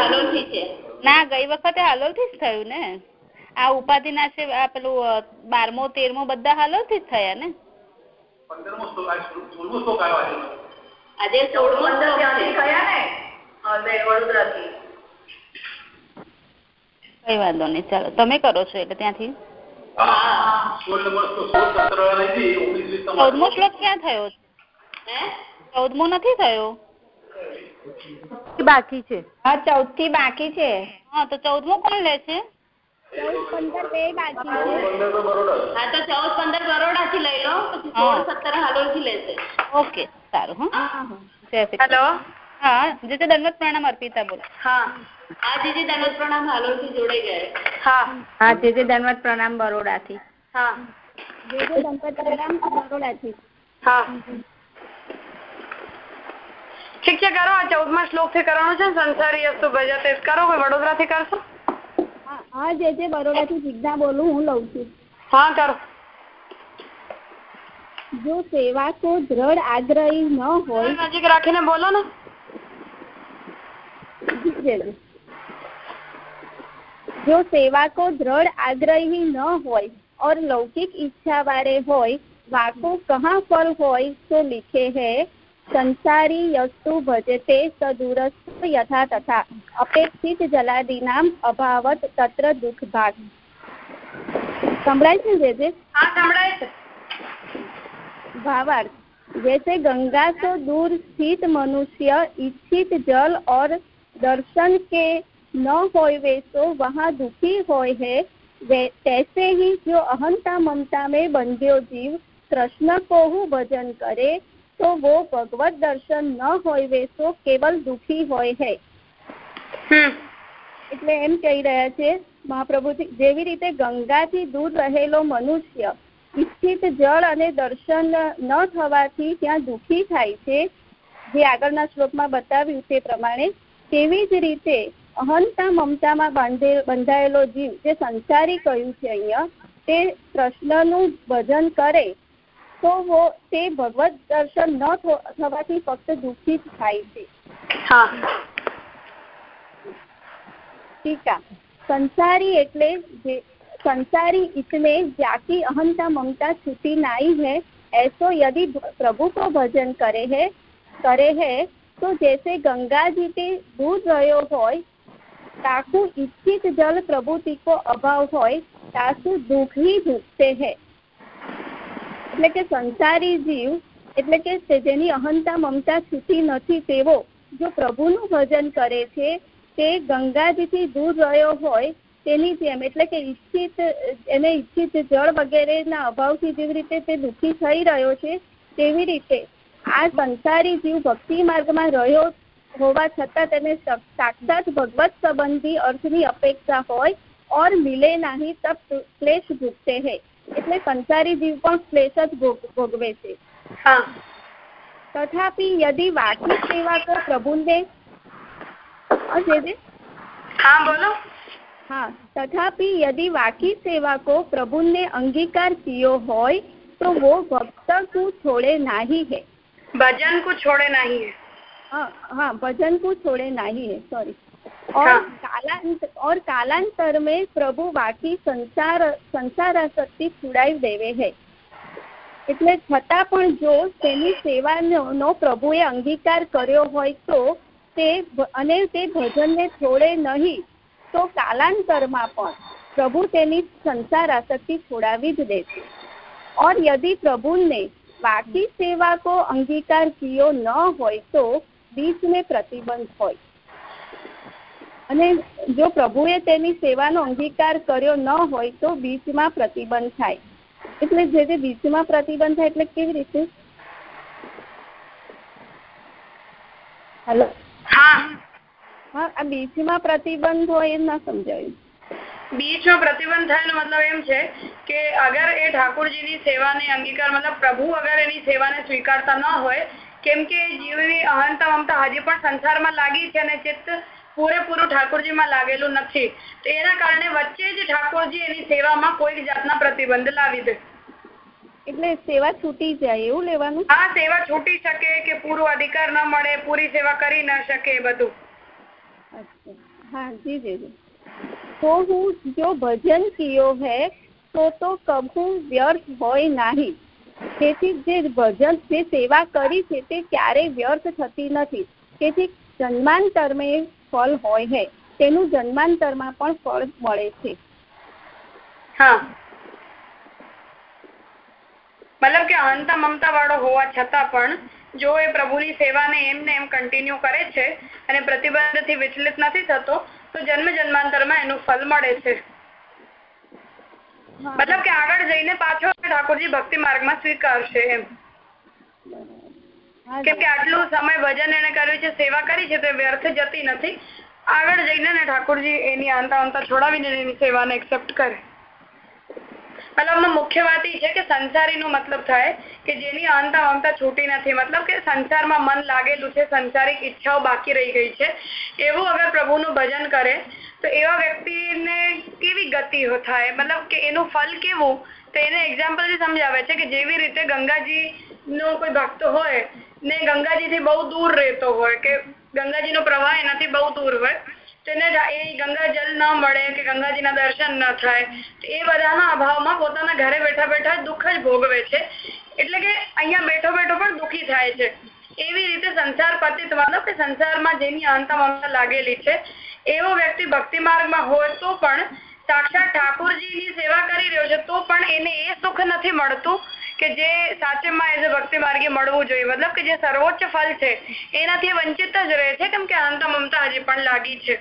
હાલોલથી છે. ના ગઈ વખતે હાલોલથી જ થયું ને. આ ઉપાધિ છે આ પેલું બારમો તેરમો બધા હાલોલથી જ થયા ને. આજે ને? કઈ વાંધો નહીં ચાલો. તમે કરો છો એટલે ત્યાંથી. ચૌદમો શ્લોક ક્યાં થયો? ચૌદમો નથી થયો? બાકી છે. હા ચૌદથી બાકી છે. હા તો ચૌદમો કોણ લે છે? પંદર બે બાકી છે. બરોડા હા તો ચૌદ પંદર બરોડા થી લઈ લો સોળ સત્તર હાલોલથી લેશે ઓકે સારું હા. હેલો? હા જે તે દંડવત પ્રણામ અર્પિતા બોલો. હા. આ જીજી દંડવત પ્રણામ હાલોલથી જોડાઈ ગયા હા. હા જે જે દંડવત પ્રણામ બરોડાથી. હા. જે જે દંડવત પ્રણામ બરોડાથી. હા. ઠીક છે કરો આ ચૌદમા શ્લોક થી કરવાનું છે ને સંસારી અસ્તુ ભજતે કરો કોઈ વડોદરા થી કરશો હા હા જે જે બરોડાથી જીજ્ઞા બોલું હું લઉં છું હા કરો જો સેવા કો દ્રઢ આગ્રહી ન હોય નજીક રાખીને બોલો ને જે જે. जो सेवा को दृढ़ आग्रही न હોય और लौकिक इच्छा वाले હોય वाको कहाँ फल હોય तो लिखे है संसारी यस्तु भजते स दूरस्थ यथा तथा। अपेक्षित जलादीना अभावत तत्र दुख भाग। संभळाय છે જેજે હા जैसे गंगा से दूर स्थित मनुष्य इच्छित जल और दर्शन के न हो वैसो तो वहाँ दुखी होए है। तैसे ही जो अहंता ममता में बंध्यो जीव कृष्ण को भजन करे તો વો ભગવત દર્શન ન હોય વે તો કેવલ દુઃખી હોય હે. એટલે એમ કહી રહ્યા છે મહાપ્રભુજી જેવી રીતે ગંગાથી દૂર રહેલો મનુષ્ય ઈચ્છિત જળ અને દર્શન ન થવાથી ત્યાં દુઃખી થાય છે જે આગળના શ્લોકમાં બતાવ્યું તે પ્રમાણે તેવી જ રીતે અહંતા મમતામાં બંધાયેલો જીવ જે સંસારી કહ્યું છે અહીંયા તે કૃષ્ણનું ભજન કરે તો વો તે ભગવત દર્શન ન થો- થવાથી ફક્ત દુઃખી જ થાય છે હા टीका संसारी એટલે જે संसारी इसमें जाकी अहंता ममता छुटी नहीं है ऐसो यदि प्रभु को भजन करे है करे है तो जैसे गंगा जी के दूर રહ્યો હોય તાકુ ઈચ્છિત જલ પ્રભુતિ કો અભાવ હોય તાસુ દુઃખ ही ભૂગતે है એટલે કે સંસારી જીવ, એટલે કે જેની અહંતા મમતા છૂટી નથી તેવો જો પ્રભુનું ભજન કરે છે, તે ગંગાજીથી દૂર રહ્યો હોય, તેની જેમ, એટલે કે ઈચ્છિત, એને ઈચ્છિત જળ વગેરેના અભાવથી જેવી રીતે તે દુઃખી થઈ રહ્યો છે, તેવી રીતે આ સંસારી જીવ ભક્તિ માર્ગમાં રહ્યો હોવા છતાં તેને સાક્ષાત ભગવત સંબંધી અર્થની અપેક્ષા હોય, ઓર મિલે નહીં તબ ક્લેશ ભૂગતે હૈ. એટલે સંસારી જીવ પણ ક્લેશ જ ભોગ- ભોગવે છે હા तथापि यदि वाकी सेवा को प्रभु ने और जे जे હા બોલો हाँ तथापि यदि वाकी सेवा को प्रभु ने अंगीकार कियो હોય तो वो भक्त को छोड़े नहीं है भजन को छोड़े नहीं है हाँ हाँ भजन को छोड़े नहीं है सॉरी और हाँ। कालांत और कालांतर में प्रभु बाकी संसार સંસારાસક્તિ છુડાવી દેવે હે એટલે છતાં પણ જો તેની સેવાનો નો પ્રભુએ અંગીકાર કર્યો હોય તો તે ભ- અને તે ભજનને છોડે નહીં તો કાલાંતરમાં પણ પ્રભુ તેની સંસાર આસક્તિ છોડાવી જ દે છે और यदि प्रभु ने बाकी सेवा को अंगीकार कियो न હોય તો बीच में प्रतिबंध હોય અને જો પ્રભુએ તેની સેવાનો અંગીકાર કર્યો ન હોય તો બીચમાં પ્રતિબંધ થાય. એટલે જે તે બીચમાં પ્રતિબંધ થાય એટલે કેવી રીતે? હેલો? હા. હા આ બીચમાં પ્રતિબંધ હોય એ ના સમજાયું. બીચમાં પ્રતિબંધ થયેલો મતલબ એમ છે કે અગર એ ઠાકોરજીની સેવાને અંગીકાર મતલબ પ્રભુ અગર એની સેવાને સ્વીકારતા ન હોય કેમ કે જીવની અહંતા મમતા હજી પણ સંસારમાં લાગી છે અને ચિત્ત પૂરેપૂરું ઠાકોરજીમાં લાગેલું નથી. તો એના કારણે વચ્ચે જ ઠાકોરજી એની સેવામાં કોઈ જાતના પ્રતિબંધ લાવી દે. એટલે સેવા છૂટી જાય એવું લેવાનું? હા સેવા છૂટી શકે કે પૂરો અધિકાર ન મળે પૂરી સેવા કરી ન શકે બધું. હા જી જી. તો હું જો ભજન કિયો હે તો તો કભું વ્યર્થ હોય નહીં. તેથી જે ભજન જે સેવા કરી છે તે ક્યારેય વ્યર્થ થતી નથી. તેથી જન્માંતરમાં ફળ હોય છે તેનું જન્માંતરમાં પણ ફળ મળે છે. હા. મતલબ કે અહંતા મમતા વાળો હોવા છતાં પણ જો એ પ્રભુની સેવાને એમને એમ કન્ટિન્યુ કરે છે અને પ્રતિબંધથી વિચલિત નથી થતો તો જન્મ જન્માંતરમાં એનું ફળ મળે છે. મતલબ કે આગળ જઈને પાછો ઠાકોરજી ભક્તિ માર્ગમાં સ્વીકારશે એમ. કેમ કે આટલું સમય ભજન એને કર્યું છે સેવા કરી છે તે વ્યર્થ જતી નથી. આગળ જઈને ઠાકોરજી એની આંતા અંતા છોડાવીને એની સેવાને એક્સેપ્ટ કરે. મતલબ મુખ્ય વાત એ છે કે સંસારીનો મતલબ થાય કે જેની અંતા અંતા છૂટી નથી. મતલબ કે સંસારમાં મન લાગેલું છે સંસારિક ઈચ્છાઓ બાકી રહી ગઈ છે. એવું અગર પ્રભુનું ભજન કરે તો એવા વ્યક્તિને કેવી ગતિ થાય? મતલબ કે એનું ફલ કેવું? તો એને એક્ઝામ્પલથી સમજાવે છે કે જેવી રીતે ગંગાજી નો કોઈ ભક્ત હોય ને ગંગાજીથી બહુ દૂર રહેતો હોય કે ગંગાજીનો પ્રવાહ એનાથી બહુ દૂર હોય તેને એ ગંગા જલ ન મળે કે ગંગાજીના દર્શન ન થાય એ બધાના અભાવમાં પોતાના ઘરે બેઠા બેઠા દુઃખ જ ભોગવે છે. એટલે કે અહીંયા બેઠો બેઠો પણ દુઃખી થાય છે. એવી રીતે સંસાર પતિત મતલબ કે સંસારમાં જેની અંત મમતા લાગેલી છે, એવો વ્યક્તિ ભક્તિ માર્ગમાં હોય તો પણ સાક્ષાત ઠાકોરજીની સેવા કરી રહ્યો છે, તો પણ એને એ સુખ નથી મળતું કે જે સાચેમાં એઝ ભક્તિ માર્ગે મળવું જોઈએ. મતલબ કે જે સર્વોચ્ચ ફલ છે, એનાથી વંચિત જ રહે છે, કેમ કે અંત મમતા હજી પણ લાગી છે.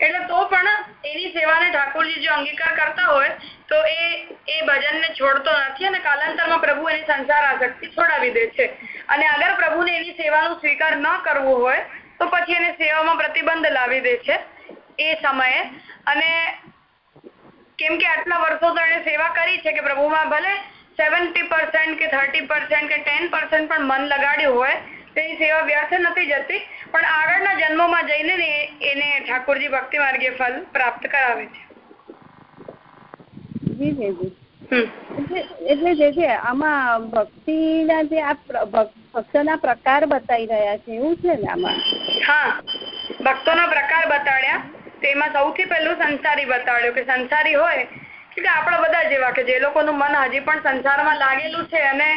એટલે તો પણ એની સેવાને ઠાકોરજી જો અંગીકાર કરતા હોય, તો એ એ ભજનને છોડતો નથી અને કાલાંતરમાં પ્રભુ એની સંસાર આસક્તિ છોડાવી દે છે. અને અગર પ્રભુને એની સેવાનો સ્વીકાર ન કરવો હોય, તો પછી એને સેવામાં પ્રતિબંધ લાવી દે છે એ સમયે. અને કેમ કે આટલા વર્ષો તો એને સેવા કરી છે કે પ્રભુમાં ભલે સેવન્ટી પર્સન્ટ કે થર્ટી પર્સન્ટ કે ટેન પર્સન્ટ પણ મન લગાડ્યું હોય તેની સેવા વ્યર્થ નથી જતી. પણ આગળના જન્મોમાં જઈને ને એને ઠાકોરજી ભક્તિ માર્ગે ફલ પ્રાપ્ત કરાવે છે. જી જી એટલે જે છે આમાં ભક્તિના જે આ ભક્તના પ્રકાર બતાવી રહ્યા છે એવું છે ને આમાં? હા. ભક્તોના પ્રકાર બતાડ્યા. તેમાં સૌથી પહેલું સંસારી બતાડ્યું કે સંસારી હોય આપણા બધા જેવા કે જે લોકોનું મન હજી પણ સંસારમાં લાગેલું છે અને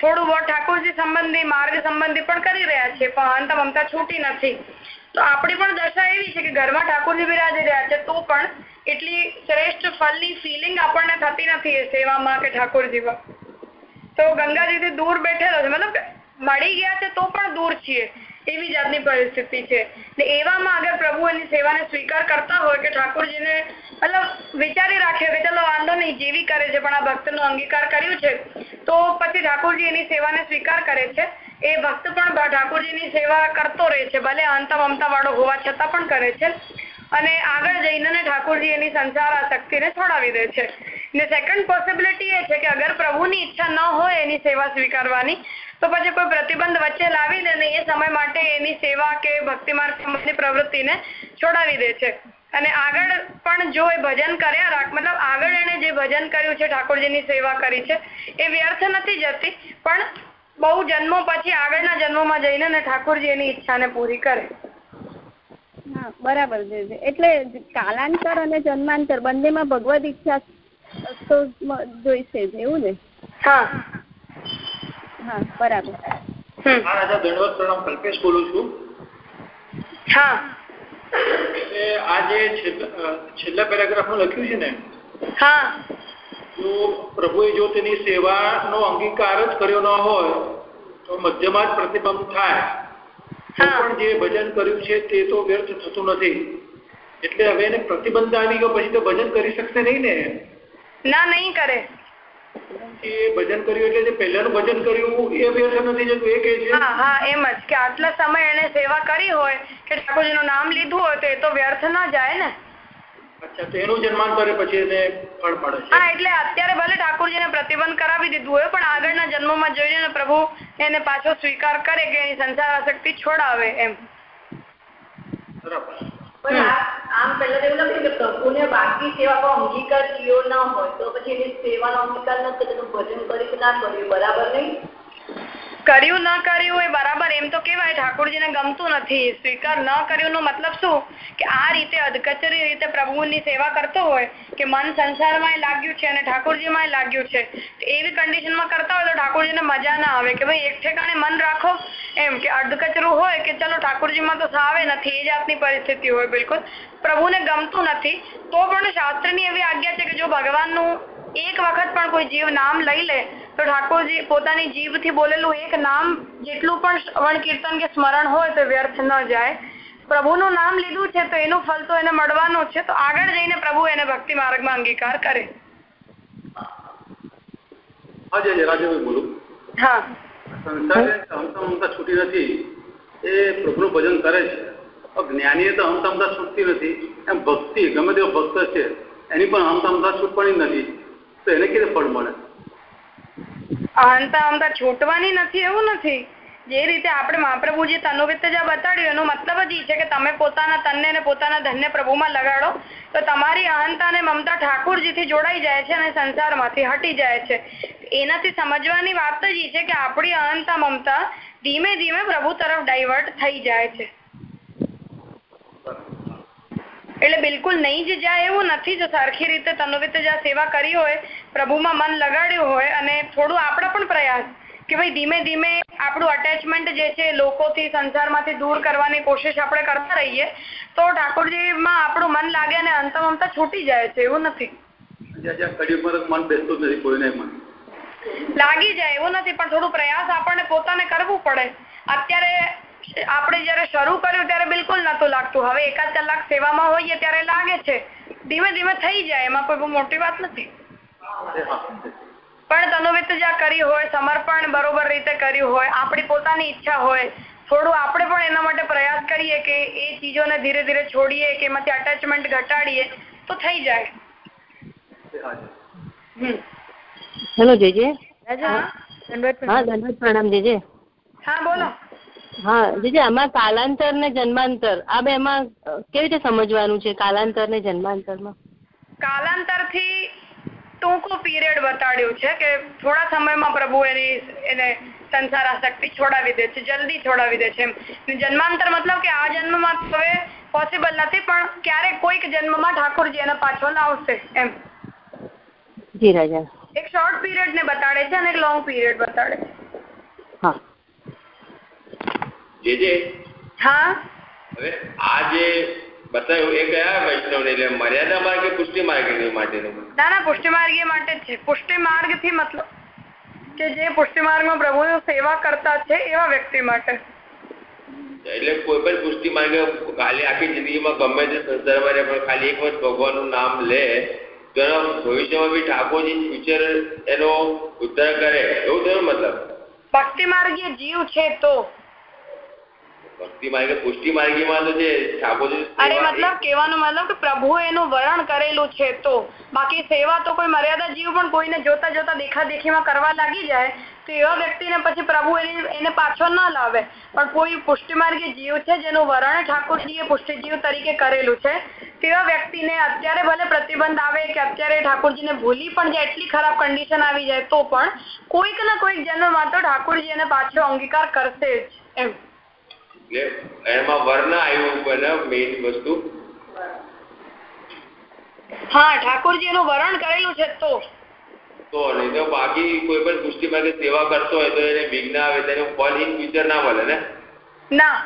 થોડું બહુ ઠાકોરજી સંબંધી માર્ગ સંબંધી પણ કરી રહ્યા છે, પણ અંત મમતા છૂટી નથી. તો આપણી પણ દશા એવી છે કે ઘરમાં ઠાકોરજી બિરાજી રહ્યા છે, તો પણ એટલી શ્રેષ્ઠ ફળની ફિલિંગ આપણને થતી નથી સેવામાં કે ઠાકોરજીમાં. તો ગંગાજીથી દૂર બેઠેલો છે, મતલબ મળી ગયા છે તો પણ દૂર છીએ. એવી જાતની પરિસ્થિતિ છે. ને એવામાં અગર પ્રભુ એની સેવાને સ્વીકાર કરતા હોય કે ઠાકોરજીને, મતલબ વિચારી રાખે કે ચલો વાંધો નહીં, જેવી કરે છે, પણ આ ભક્તનો અંગીકાર કર્યું છે, તો પછી ઠાકોરજી એની સેવાને સ્વીકાર કરે છે. એ ભક્ત પણ ઠાકોરજીની સેવા કરતો રહે છે, ભલે અંત મમતા વાળો હોવા છતાં પણ કરે છે. અને આગળ જઈને ઠાકોરજી એની સંસાર આસક્તિને છોડાવી દે છે. ને સેકન્ડ પોસિબિલિટી એ છે કે અગર પ્રભુની ઈચ્છા ન હોય એની સેવા સ્વીકારવાની તો પછી કોઈ પ્રતિબંધ વચ્ચે લાવીને ને એ સમય માટે એની સેવા કે ભક્તિ માર્ગ સંબંધી પ્રવૃત્તિને છોડાવી દે છે. અને આગળ પણ જો એ ભજન કર્યા રાખ મતલબ આગળ એને જે ભજન કર્યું છે ઠાકોરજીની સેવા કરી છે એ વ્યર્થ નથી જતી પણ બહુ જન્મો પછી આગળના જન્મોમાં જઈને ને ઠાકોરજી એની ઈચ્છાને પૂરી કરે. હા બરાબર છે. એટલે કાલાંતર અને જન્માંતર બંનેમાં ભગવદ ઈચ્છા તો જોઈશે એવું ને? હા. હા બરાબર. હા રાજા દંડવત પ્રણામ કલ્પેશ બોલું છું. હા. એટલે આ જે છેલ્લા પેરેગ્રાફમાં લખ્યું છે ને હા. જો પ્રભુએ જો તેની સેવાનો અંગીકાર જ કર્યો ન હોય તો મધ્યમાં જ પ્રતિબંધ થાય. હા. પણ જે ભજન કર્યું છે તે તો વ્યર્થ થતું નથી. એટલે હવે એને પ્રતિબંધ આવી ગયો પછી તો ભજન કરી શકશે નહીં ને? ના નહીં કરે. એ ભજન કર્યું એટલે જે પહેલાનું ભજન કર્યું એ વ્યર્થ નથી જતું એ કે છે? હા હા એમ જ કે આટલા સમય એને સેવા કરી હોય કે ઠાકોરજીનું નામ લીધું હોય તો એ તો વ્યર્થ ના જાય ને. અચ્છા તો એનું જન્માંતરે પછી એને ફળ મળે છે. હા એટલે અત્યારે ભલે ઠાકોરજીને પ્રતિબંધ કરાવી દીધું હોય પણ આગળના જન્મોમાં જોઈને પ્રભુ એને પાછો સ્વીકાર કરે કે એની સંસાર આસક્તિ છોડાવે એમ. બરાબર. પણ આમ પહેલા એવું કે પ્રભુને બાકી સેવાનો અંગીકાર થયો ના હોય તો પછી એની સેવાનો અંગીકાર ન કરે તેનું ભજન કરી ના કર્યું બરાબર નહીં? કર્યું ન કર્યું એ બરાબર, એમ તો કેવાય ઠાકોરજીને ગમતું નથી. સ્વીકાર ન કર્યું મતલબ શું? કે આ રીતે અધકચરી રીતે પ્રભુની સેવા કરતો હોય કે મન સંસારમાં લાગ્યું છે અને ઠાકોરજીમાં લાગ્યું છે એવી કન્ડિશનમાં કરતા હોય તો ઠાકોરજીને મજા ના આવે કે ભાઈ એક ઠેકાણે મન રાખો, એમ કે અર્ધકચરું હોય કે ચલો ઠાકોરજીમાં તો સાવે નથી એ જાતની પરિસ્થિતિ હોય બિલકુલ. પ્રભુને ગમતું નથી, તો પણ શાસ્ત્રની એવી આજ્ઞા છે કે જો ભગવાનનું એક વખત પણ કોઈ જીવ નામ લઈ લે તો ઠાકોરજી પોતાની જીભથી બોલેલું એક નામ જેટલું પણ શ્રવણ કીર્તન કે સ્મરણ હોય તો વ્યર્થ ન જાય. પ્રભુનું નામ લીધું છે તો એનું ફલ તો એને મળવાનું છે. તો આગળ જઈને પ્રભુ એને ભક્તિ માર્ગમાં અંગીકાર કરે. હા છૂટી નથી. એ પ્રભુનું ભજન કરે છે. જ્ઞાનીએ તો હમતા હમતા છૂટતી નથી. એમ ભક્તિ ગમે તેવો ભક્ત છે એની પણ હમતા હમતા છૂટવાની નથી. તો એને કેવી ફળ મળે? અહંતા અહંતા છૂટવાની નથી, એવું નથી. જે રીતે આપણે મહાપ્રભુજી તનુવિત્તજા બતાડ્યું, એનો મતલબ જ એ છે કે તમે પોતાના તનને અને પોતાના ધનને પ્રભુમાં લગાડો, તો તમારી અહંતા અને મમતા ઠાકુરજીથી જોડાઈ જાય છે અને સંસારમાંથી હટી જાય છે. એનાથી સમજવાની વાત જ એ છે કે આપણી અહંતા મમતા ધીમે ધીમે પ્રભુ તરફ ડાયવર્ટ થઈ જાય છે. એટલે બિલકુલ નહીં જ જાય એવું નથી જો સરખી રીતે તનુવિત જ સેવા કરી હોય પ્રભુમાં મન લગાડ્યું હોય અને થોડું આપણો પણ પ્રયાસ કે ભાઈ ધીમે ધીમે આપણું અટેચમેન્ટ જે છે લોકોથી સંસારમાંથી દૂર કરવાની કોશિશ આપણે કરતા રહીએ તો ઠાકોરજીમાં આપણું મન લાગે અને અંતમ અંત છૂટી જાય છે એવું નથી. જ્યાં જ્યાં કડિયુગમાં તો મન બેસતું નથી કોઈને મન. લાગી જાય એવું નથી પણ થોડું પ્રયાસ આપણને પોતાને કરવું પડે. અત્યારે આપણે જયારે શરૂ કર્યું ત્યારે બિલકુલ નતું લાગતું. હવે એકાદ કલાક સેવામાં હોઈએ ત્યારે લાગે છે. ધીમે ધીમે થઈ જાય એમાં કોઈ બહુ મોટી વાત નથી. પણ તનુવિત જ્યાં કરી હોય સમર્પણ બરોબર રીતે કર્યું હોય આપણી પોતાની ઈચ્છા હોય થોડું આપણે પણ એના માટે પ્રયાસ કરીએ કે એ ચીજોને ધીરે ધીરે છોડીએ કે એમાંથી અટેચમેન્ટ ઘટાડીએ તો થઈ જાય. હેલો હા પ્રણામ જેજે. હા બોલો. હા જેજે આમાં કાલાંતર ને જન્માંતર આ બે માં કેવી રીતે સમજવાનું છે કાલાંતર ને જન્માંતરમાં? કાલાંતરથી ટૂંકો પીરિયડ બતાડ્યો છે કે થોડા સમયમાં પ્રભુ એની એને સંસાર આસક્તિ છોડાવી દે છે જલ્દી છોડાવી દે છે જન્માંતર મતલબ કે આ જન્મમાં હવે પોસિબલ નથી પણ ક્યારેક કોઈક જન્મમાં ઠાકોરજી એને પાછો લાવશે એમ. જી રાજા. એક શોર્ટ પીરિયડ ને બતાડે છે અને એક લોંગ પીરિયડ બતાડે છે. હા. જે જે. હા. હવે આ જે બતાવ્યું એ કયા વૈષ્ણવ એટલે મર્યાદા માર્ગે પુષ્ટિ માર્ગ માટેનું ના ના પુષ્ટિ માર્ગ માટે છે. પુષ્ટિ માર્ગથી મતલબ કે જે પુષ્ટિ માર્ગમાં પ્રભુની સેવા કરતા છે એવા વ્યક્તિ માટે. એટલે કોઈ પણ પુષ્ટિ માર્ગે ખાલી આખી જિંદગીમાં ગમે તે સંસારમાં પણ ખાલી એક વખત ભગવાનનું નામ લે તો એનો ભવિષ્યમાં બી ઠાકોરજી ફ્યુચર એનો ઉદ્ધાર કરે. એવું થયું મતલબ? ભક્તિ માર્ગીય જીવ છે તો. ભક્તિ માર્ગે પુષ્ટિ માર્ગીમાં તો જે ઠાકોરજી અરે મતલબ કહેવાનો મતલબ કે પ્રભુ એનું વરણ કરેલું છે તો. બાકી સેવા તો કોઈ મર્યાદા જીવ પણ કોઈને જોતા જોતા દેખા દેખીમાં કરવા લાગી જાય તો એવા વ્યક્તિને પછી પ્રભુ એને એને પાછો ન લાવે. પણ કોઈ પુષ્ટિ માર્ગી જીવ છે જેનું વરણ ઠાકોરજીએ પુષ્ટિ જીવ તરીકે કરેલું છે તેવા વ્યક્તિને અત્યારે ભલે પ્રતિબંધ આવે કે અત્યારે ઠાકોરજીને ભૂલી પણ જાય એટલી ખરાબ કન્ડિશન આવી જાય તો પણ કોઈક ના કોઈક જન્મમાં તો ઠાકોરજી એને પાછો અંગીકાર કરશે જ એમ. એટલે એમાં વર્ણ આવ્યું પણ મેઇન વસ્તુ. હા ઠાકોરજી નું વરણ કરેલું છે તો. તો નહીં તો બાકી કોઈ પણ પુષ્ટિ માર્ગે સેવા કરતો હોય તો એને વિઘ્ન આવે તેનું ફળ ઇન ફ્યુચર ના મળે ને? ના.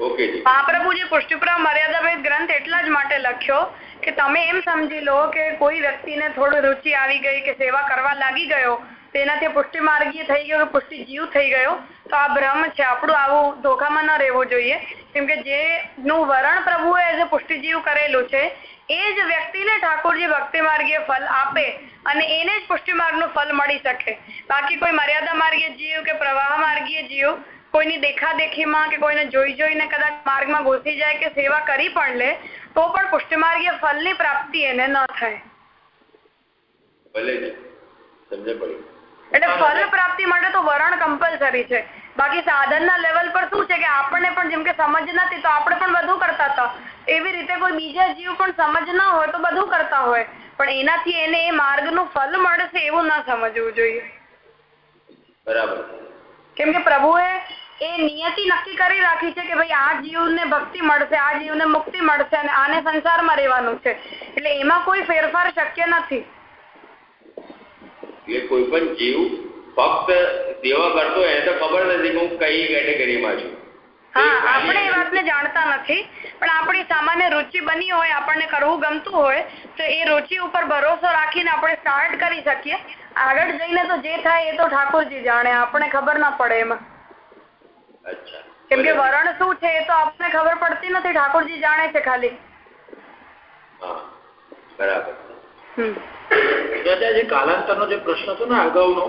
ઓકે જી. મહાપ્રભુજી પુષ્ટિપુરા મર્યાદાભેદ ગ્રંથ એટલા જ માટે લખ્યો કે તમે એમ સમજી લો કે કોઈ વ્યક્તિને થોડું રુચિ આવી ગઈ કે સેવા કરવા લાગી ગયો તેનાથી પુષ્ટિ માર્ગીય થઈ ગયો કે પુષ્ટિ જીવ થઈ ગયો તો આ ભ્રમ છે. આપણું આવું ધોખામાં ન રહેવું જોઈએ. કેમ કે જેનું વરણ પ્રભુએ એઝ અ પુષ્ટિ જીવ કરેલું છે, એ જ વ્યક્તિને ઠાકોરજી ભક્તિ માર્ગીય ફલ આપે અને એને જ પુષ્ટિ માર્ગનું ફલ મળી શકે. બાકી કોઈ મર્યાદા માર્ગે જીવ કે પ્રવાહ માર્ગીય જીવ કોઈની દેખાદેખીમાં કે કોઈને જોઈ જોઈને કદાચ માર્ગમાં ઘૂસી જાય કે સેવા કરી પણ લે, તો પણ પુષ્ટિ માર્ગીય ફલની પ્રાપ્તિ એને ન થાય. એટલે ફલ પ્રાપ્તિ માટે તો વરણ કમ્પલસરી છે. બાકી સાધનના લેવલ પર શું છે કે આપણને પણ જેમ કે સમજ નથી તો આપણે પણ બધું કરતા હતા. એવી રીતે કોઈ બીજા જીવ પણ સમજ ના હોય તો બધું કરતા હોય. પણ એનાથી એને એ માર્ગનું ફલ મળશે એવું ના સમજવું જોઈએ. બરાબર. કેમ કે પ્રભુએ એ નિયતિ નક્કી કરી રાખી છે કે ભાઈ આ જીવને ભક્તિ મળશે આ જીવને મુક્તિ મળશે અને આને સંસારમાં રહેવાનું છે. એટલે એમાં કોઈ ફેરફાર શક્ય નથી. એટલે કોઈ પણ જીવ ફક્ત સેવા કરતો હોય તો ખબર નથી કે હું કઈ કેટેગરીમાં છું. હા આપણે એ વાતને જાણતા નથી પણ આપણી સામાન્ય રુચિ બની હોય આપણને કરવું ગમતું હોય તો એ રુચિ ઉપર ભરોસો રાખીને આપણે સ્ટાર્ટ કરી શકીએ. આગળ જઈને તો જે થાય એ તો ઠાકોરજી જાણે આપણે ખબર ના પડે એમાં. અચ્છા. કેમ કે વરણ શું છે એ તો આપણને ખબર પડતી નથી ઠાકોરજી જાણે છે ખાલી. હા બરાબર. જે કાલાંતરનો જે પ્રશ્ન હતો ને અગાઉનો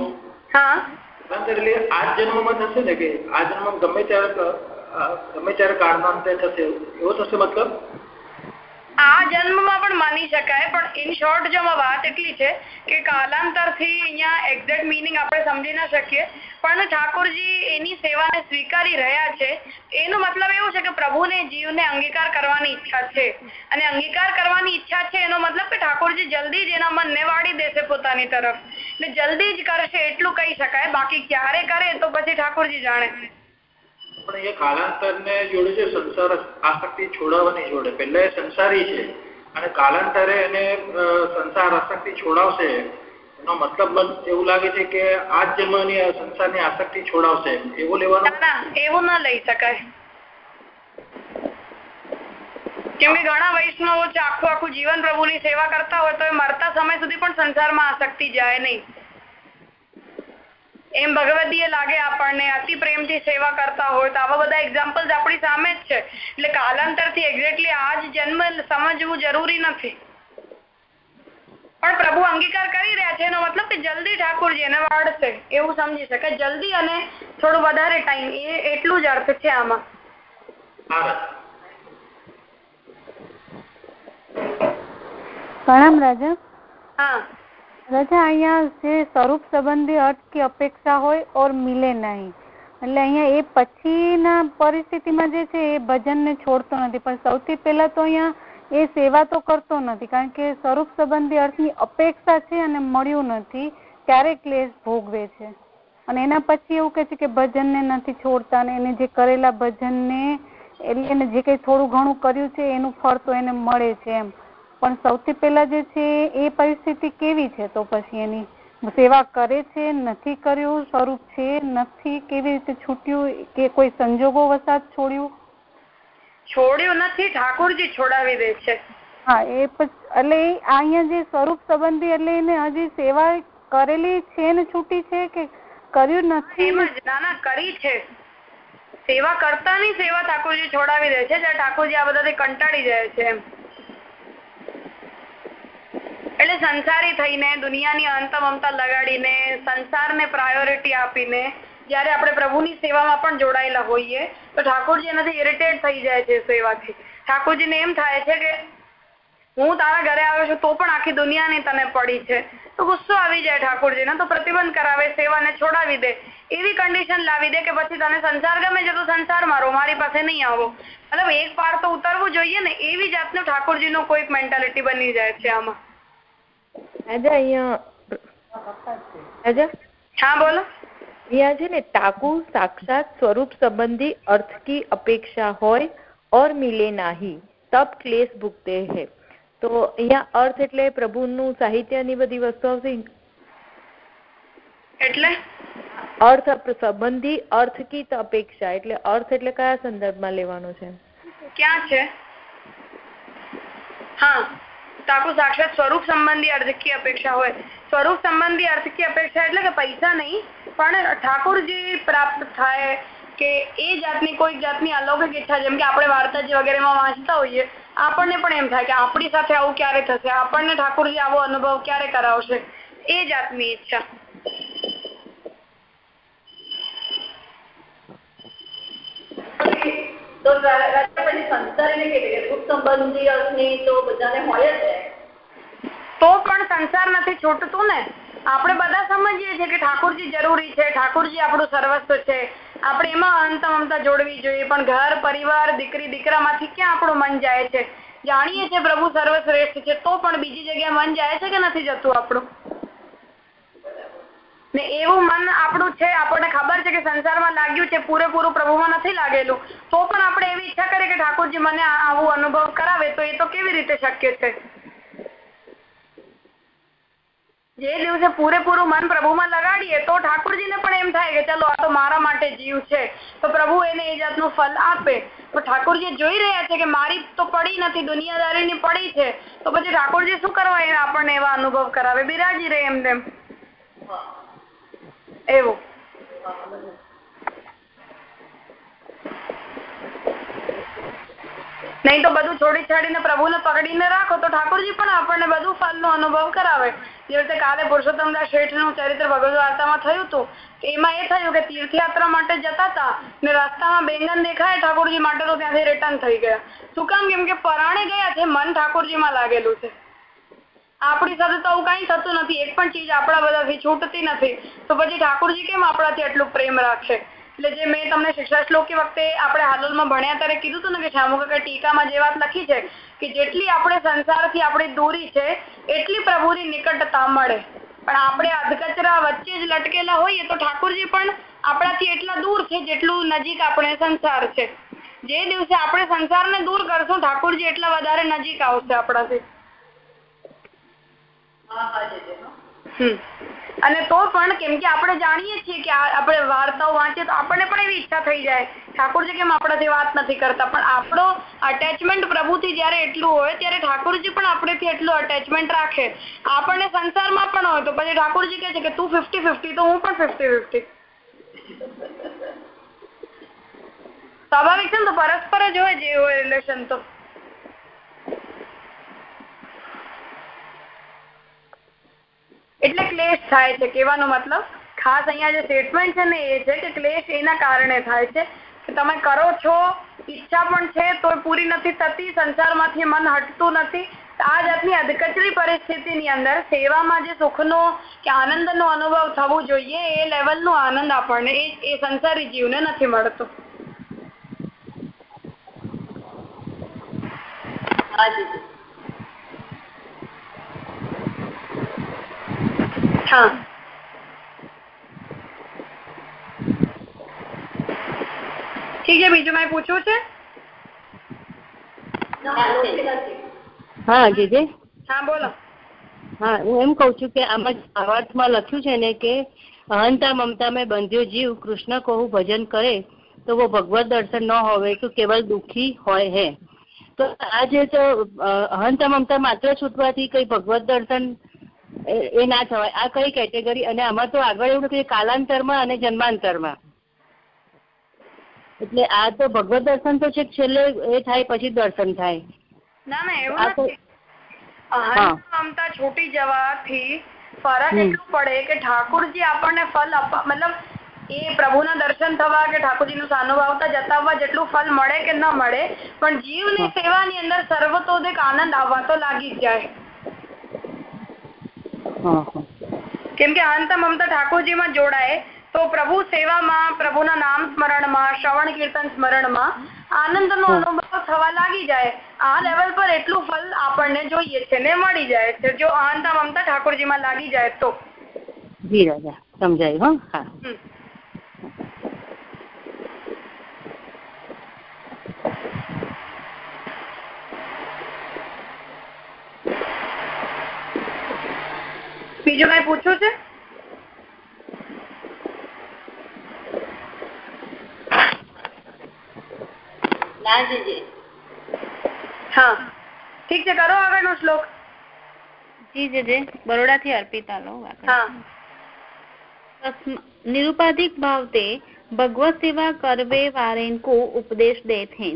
કાલાંતર એટલે આ જન્મમાં થશે ને કે આ જન્મ ગમે ત્યારે ગમે ત્યારે કાળાંતરે થશે એવો થશે મતલબ? આ જન્મમાં પણ માની શકાય, પણ ઇન શોર્ટ જો વાત એટલી છે કે કાલાંતરથી અહીંયા એક્ઝેક્ટ મિનિંગ આપણે સમજી ન શકીએ. પણ ઠાકોરજી એની સેવાને સ્વીકારી રહ્યા છે. એનો મતલબ એવું છે કે પ્રભુને જીવને અંગીકાર કરવાની ઈચ્છા છે. અને અંગીકાર કરવાની ઈચ્છા છે એનો મતલબ કે ઠાકોરજી જલ્દી જ એના મનને વાળી દેશે પોતાની તરફ. એટલે જલ્દી જ કરશે એટલું કહી શકાય. બાકી ક્યારે કરે તો પછી ઠાકોરજી જાણે. પણ એ કાલાંતર ને જોડે છે સંસાર આસક્તિ છોડાવવાની જોડે, પહેલા એ સંસારી છે અને કાલાંતરે એને સંસાર આસક્તિ છોડાવશે, એનો મતલબ એવું લાગે છે કે આ જન્મની સંસારની આસક્તિ છોડાવશે, એવું લેવાનું? એવું ના લઈ શકાય. કેમ ઘણા વૈષ્ણવો આખું આખું જીવન પ્રભુની સેવા કરતા હોય તો એ મરતા સમય સુધી પણ સંસારમાં આસક્તિ જાય નહીં. એમ ભગવદીય લાગે આપણને અતિ પ્રેમથી સેવા કરતા હોય તો આવા બધા એક્ઝામ્પલ્સ આપણી સામે જ છે. એટલે કાલાંતરથી એક્ઝેક્ટલી આ જ જન્મ સમજવું જરૂરી નથી. પણ પ્રભુ અંગીકાર કરી રહ્યા છે એનો મતલબ કે જલ્દી ઠાકોરજી એને વાળશે. એવું સમજી શકાય જલ્દી અને થોડું વધારે ટાઈમ એ એટલું જ અર્થ છે આમાં. પ્રણામ રાજા. હા. રાજા અહીંયા જે સ્વરૂપ સંબંધી અર્થ કે અપેક્ષા હોય ઓર મિલે નહીં. એટલે અહીંયા એ પછીના પરિસ્થિતિમાં જે છે એ ભજનને છોડતો નથી. પણ સૌથી પહેલા તો અહીંયા એ સેવા તો કરતો નથી. કારણ કે સ્વરૂપ સંબંધી અર્થની અપેક્ષા છે અને મળ્યું નથી. ત્યારે ક્લેશ ભોગવે છે? અને એના પછી એવું કહે છે કે ભજનને નથી છોડતા અને એને જે કરેલા ભજનને એટલે એને જે કંઈ થોડું ઘણું કર્યું છે, એનું ફળ તો એને મળે છે એમ. પણ સૌથી પહેલા જે છે એ પરિસ્થિતિ કેવી છે? તો પછી એની સેવા કરે છે નથી કર્યું સ્વરૂપ છે નથી કેવી રીતે છૂટ્યું? કે કોઈ સંજોગો વસાત છોડ્યું? છોડ્યું નથી ઠાકોરજી છોડાવી દે છે. હા એ એટલે અહીંયા જે સ્વરૂપ સંબંધી એટલે એને હજી સેવા કરેલી છે ને છૂટી છે કે કર્યું નથી? ના ના કરી છે. સેવા કરતાની સેવા ઠાકોરજી છોડાવી દે છે જ્યારે ઠાકોરજી આ બધાથી કંટાળી જાય છે એમ. એટલે સંસારી થઈને, દુનિયાની અંત મમતા લગાડીને, સંસારને પ્રાયોરિટી આપીને, જ્યારે આપણે પ્રભુની સેવામાં પણ જોડાયેલા હોઈએ, તો ઠાકોરજી એનાથી ઇરિટેટ થઈ જાય છે સેવાથી. ઠાકોરજીને એમ થાય છે કે, હું તારા ઘરે આવ્યો છું, તો પણ આખી દુનિયાની તને પડી છે. તો ગુસ્સો આવી જાય ઠાકોરજીને, તો પ્રતિબંધ કરાવે, સેવાને છોડાવી દે. એવી કન્ડિશન લાવી દે કે પછી તને સંસાર ગમે છે તો સંસાર મારો, મારી પાસે નહીં આવો. મતલબ એક પાર તો ઉતરવું જોઈએ ને, એવી જાતનું ઠાકોરજીનું કોઈક મેન્ટાલિટી બની જાય છે આમાં. રાજા અહીંયા રાજા હા છે સાક્ષાત સ્વરૂપ સંબંધી અર્થ કી અપેક્ષા હોય ઓર મિલે નાહી તબ ક્લેશ ભૂગતે હે. તો અહીંયા અર્થ એટલે પ્રભુનું સાહિત્યની બધી વસ્તુ આવશે? એટલે? અર્થ સંબંધી અર્થ કી અપેક્ષા એટલે અર્થ એટલે કયા સંદર્ભમાં લેવાનો છે? ક્યાં છે? હા. ટાકુ સાક્ષાત સ્વરૂપ સંબંધી અર્થ કી અપેક્ષા હોય સ્વરૂપ સંબંધી અર્થ કી અપેક્ષા એટલે કે પૈસા નહીં પણ ઠાકોરજી પ્રાપ્ત થાય કે એ જાતની કોઈ જાતની અલૌકિક ઈચ્છા જેમ કે આપણે વાર્તાજી વગેરેમાં વાંચતા હોઈએ આપણને પણ એમ થાય કે આપણી સાથે આવું ક્યારે થશે આપણને ઠાકોરજી આવો અનુભવ ક્યારે કરાવશે એ જાતની ઈચ્છા તો રાજા પછી સંસારીને રીતે? સુખ સંબંધી અર્થની તો બધાને હોય જ તો પણ સંસાર નથી છૂટતું ને. આપણે બધા સમજીએ છીએ કે ઠાકોરજી જરૂરી છે, ઠાકોરજી આપણું સર્વસ્વ છે. આપણે એમાં અંત મમતા જોડવી જોઈએ, પણ ઘર, પરિવાર, દીકરી, દીકરામાંથી ક્યાં આપણું મન જાય છે? જાણીએ છીએ પ્રભુ સર્વશ્રેષ્ઠ છે, તો પણ બીજી જગ્યાએ મન જાય છે કે નથી જતું આપણું? ને એવું મન આપણું છે, આપણને ખબર છે કે સંસારમાં લાગ્યું છે, પૂરેપૂરું પ્રભુમાં નથી લાગેલું. તો પણ આપણે એવી ઈચ્છા કરીએ કે ઠાકોરજી મને આવું અનુભવ કરાવે, તો એ તો કેવી રીતે શક્ય છે? જે દિવસે પૂરેપૂરું મન પ્રભુમાં લગાડીએ, તો ઠાકોરજીને પણ એમ થાય કે ચલો, આ તો મારા માટે જીવ છે. તો પ્રભુ એને એ જાતનું ફલ આપે. તો ઠાકોરજી જોઈ રહ્યા છે કે મારી તો પડી નથી, દુનિયાદારીની પડી છે. તો પછી ઠાકોરજી શું કરવા એને આપણને એવા અનુભવ કરાવે? બિરાજી રહે એમ એવું. નહીં તો બધું છોડી છાડીને પ્રભુને પકડીને રાખો તો ઠાકોરજી પણ આપણને બધું ફલનો અનુભવ કરાવે. જે રીતે કાલે પુરુષોત્તમદાસ શેઠનું ચરિત્ર ભગવદ વાર્તામાં થયું હતું એમાં એ થયું કે તીર્થયાત્રા માટે જતા હતા ને રસ્તામાં બેંગન દેખાય ઠાકોરજી માટે તો ત્યાંથી રિટર્ન થઈ ગયા. શું કામ? કેમ કે પરાણે ગયા છે, મન ઠાકોરજીમાં લાગેલું છે. આપણી સાથે તો આવું કઈ થતું નથી. એક પણ ચીજ આપણા બધાથી છૂટતી નથી. તો પછી ઠાકોરજી કેમ આપણાથી એટલું પ્રેમ રાખશે એટલે જે મેં તમને શિક્ષા શ્લોક વખતે આપણે હાલોલમાં ભણ્યા ત્યારે કીધું હતું ને કે શામુકાકા ટીકામાં જે વાત લખી છે કે જેટલી આપણે સંસારથી આપણી દૂરી છે, એટલી પ્રભુની નિકટતા મળે. પણ આપણે અધકચરા વચ્ચે જ લટકેલા હોઈએ તો ઠાકોરજી પણ આપણાથી એટલા દૂર છે જેટલું નજીક આપણે સંસાર છે. જે દિવસે આપણે સંસારને દૂર કરશું, ઠાકોરજી એટલા વધારે નજીક આવશે આપણાથી. અને તો પણ કેમ કે આપણે જાણીએ છીએ કે આપણે વાર્તાઓ વાંચીએ તો આપણને પણ એવી ઈચ્છા થઈ જાય. ઠાકોરજી કેમ આપણાથી વાત નથી કરતા? પણ આપણો અટેચમેન્ટ પ્રભુથી જ્યારે એટલું હોય, ત્યારે ઠાકોરજી પણ આપણેથી એટલું અટેચમેન્ટ રાખે. આપણને સંસારમાં પણ હોય તો પછી ઠાકોરજી કહે છે કે તું ફિફ્ટી ફિફ્ટી તો હું પણ ફિફ્ટી ફિફ્ટી સ્વાભાવિક છે ને તો પરસ્પર જ હોય, જે હોય રિલેશન તો. એટલે ક્લેશ થાય છે. કહેવાનો મતલબ, ખાસ અહીંયા જે સ્ટેટમેન્ટ છે ને એ છે કે ક્લેશ એના કારણે થાય છે. કે તમે કરો છો, ઈચ્છા પણ છે તો પૂરી નથી થતી, સંસારમાંથી મન હટતું નથી. આ જાતની અધકચરી પરિસ્થિતિની અંદર સેવામાં જે સુખનો કે આનંદનો અનુભવ થવો જોઈએ, એ લેવલનો આનંદ આપણને, એ સંસારી જીવને નથી મળતો. હાજી પ્રથમ ઠીક છે બીજું મારે પૂછવું છે હા જીજી હા બોલો હા હું એમ કઉ છું કે આમાં ભાવાર્થમાં લખ્યું છે ને કે અહંતા મમતા મેં બંધ્યો જીવ કૃષ્ણ કહું ભજન કરે તો વો ભગવત દર્શન ન હોવે તો કેવલ દુઃખી હોય હે. તો આ જે અહંતા મમતા માત્ર છૂટવાથી કઈ ભગવત દર્શન એ ના થવાય. આ કઈ કેટેગરી? અને આમાં તો આગળ એવું કે કાલાંતરમાં અને જન્માંતરમાં. એટલે આ તો ભગવત દર્શન તો છે છેલ્લે એ થાય પછી દર્શન થાય. ના ના એવું નથી. અહંતા છૂટી જવાથી ફરક એટલું પડે કે ઠાકોરજી આપણને ફલ આપવા મતલબ એ પ્રભુના દર્શન થવા કે ઠાકોરજીનું સાનુભાવતા જતાવવા જેટલું ફલ મળે કે ન મળે પણ જીવની સેવાની અંદર સર્વતોદિક આનંદ આવવા તો લાગી જાય. કેમ કે અંત મમતા ઠાકોરજીમાં જોડાય. તો પ્રભુ સેવામાં પ્રભુના નામ સ્મરણમાં શ્રવણ કીર્તન સ્મરણમાં આનંદનો અનુભવ થવા લાગી જાય. આ લેવલ પર એટલું ફલ આપણને જોઈએ છે ને મળી જાય છે. જો અહંતા મમતા ઠાકોરજીમાં લાગી જાય તો. જી રાજા સમજાયું હા? બીજું કઈ પૂછવું છે? હા. ઠીક છે કરો આગળનો શ્લોક. જી જે બરોડા થી અર્પિતા લો નિરુપાધિક ભાવતે ભગવત સેવા કરવે વારેનકો ઉપદેશ દે છે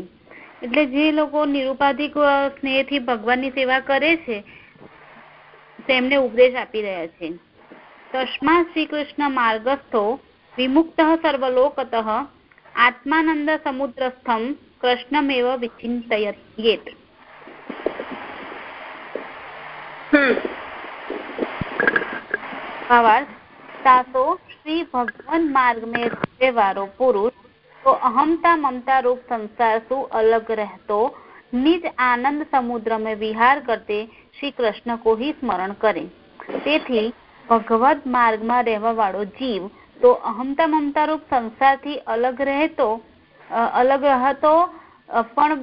એટલે જે લોકો નિરુપાધિક સ્નેહથી ભગવાનની સેવા કરે છે તેમને ઉપદેશ આપી રહ્યા છે. તસ્મા શ્રી કૃષ્ણ માર્ગસ્થો વિમુક્ત સર્વલોકત આત્માનંદ સમુદ્રસ્થમ કૃષ્ણમેવ વિચિંતયેત શ્રી ભગવાન માર્ગ મેં વારો પુરુષ તો અહમતા મમતા રૂપ સંસાર શું અલગ રહેતો? નિજ આનંદ સમુદ્ર મેં વિહાર કરતે શ્રી કૃષ્ણ કો હિ સ્મરણ કરે. તેથી ભગવત માર્ગમાં રહેવા વાળો જીવ તો અહમતા મમતા રૂપ સંસારથી અલગ રહેતો અલગ રહેતો પણ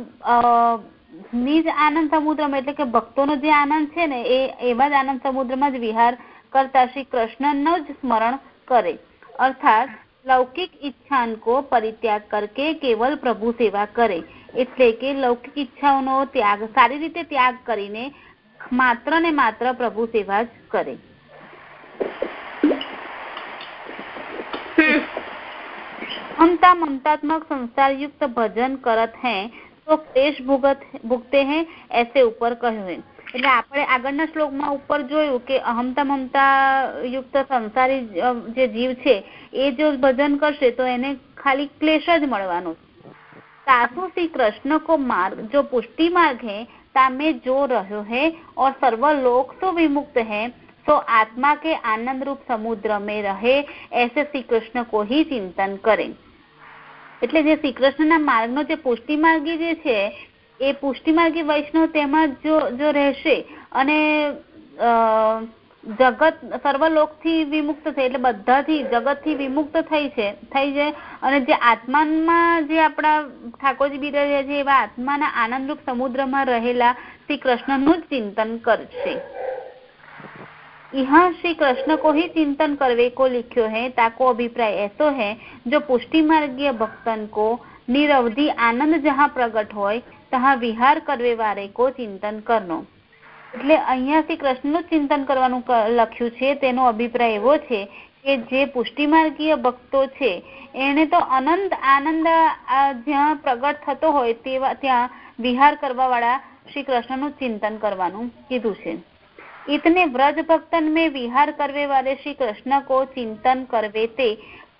નિજ આનંદ સમુદ્રમાં એટલે કે ભક્તોનો જે આનંદ છે ને એ, એવા જ આનંદ સમુદ્રમાં જ વિહાર કરતા શ્રી કૃષ્ણનો જ સ્મરણ કરે. અર્થાત, લૌકિક ઈચ્છાન કો પરિત્યાગ કરકે કેવલ પ્રભુ સેવા કરે. એટલે કે લૌકિક ઈચ્છાઓનો ત્યાગ સારી રીતે ત્યાગ કરીને માત્ર ને માત્ર પ્રભુ સેવા જ કરે ममता ममतात्मक संसार युक्त भजन करत हैं તો ક્લેશ ભુગત ભુગતે હે એસે ઉપર કહ્યું હે એટલે આપણે આગળના શ્લોકમાં ઉપર જોયું કે અહમતા મમતા યુક્ત સંસારી જે જીવ છે એ જો ભજન કરશે તો એને ખાલી ક્લેશ જ મળવાનો સાસુ શ્રી કૃષ્ણ કો માર્ગ જો પુષ્ટિ માર્ગ है तामे जो રહ્યો है और सर्व लोक तो विमुक्त है तो आत्मा के आनंद रूप समुद्र में रहे ऐसे श्री कृष्ण को ही चिंतन करें એટલે જે શ્રી કૃષ્ણના માર્ગનો જે પુષ્ટિ માર્ગી જે છે એ પુષ્ટિ માર્ગી વૈષ્ણવ તેમાં જો જો રહેશે અને જગત સર્વલોકથી વિમુક્ત થઈ, એટલે બધાથી, જગતથી વિમુક્ત થઈ છે થઈ છે. અને જે આત્મામાં જે આપણા ઠાકોરજી બિરાજ્યા છે, એવા આત્માના આનંદરૂપ સમુદ્રમાં રહેલા શ્રી કૃષ્ણનું જ ચિંતન કરશે. यहाँ श्री कृष्ण को ही चिंतन करवे को लिखो है ताको अभिप्राय ऐसो है जो पुष्टि मार्गीय भक्तन को निरवधि आनंद जहाँ प्रकट हो तहा विहार करवे वाले को चिंतन करनो એટલે અહીંયાથી કૃષ્ણનું ચિંતન કરવાનું લખ્યું છે, તેનો અભિપ્રાય એવો છે કે જે પુષ્ટિમાર્ગીય ભક્તો છે, એને તો અનંત આનંદ જ્યાં પ્રગટ થતો હોય તેવા, ત્યાં વિહાર કરવા વાળા શ્રી કૃષ્ણનું ચિંતન કરવાનું કીધું છે. ઇતને વ્રજ ભક્તન મેં વિહાર કરવે વાળે શ્રી કૃષ્ણ કો ચિંતન કરવે તે.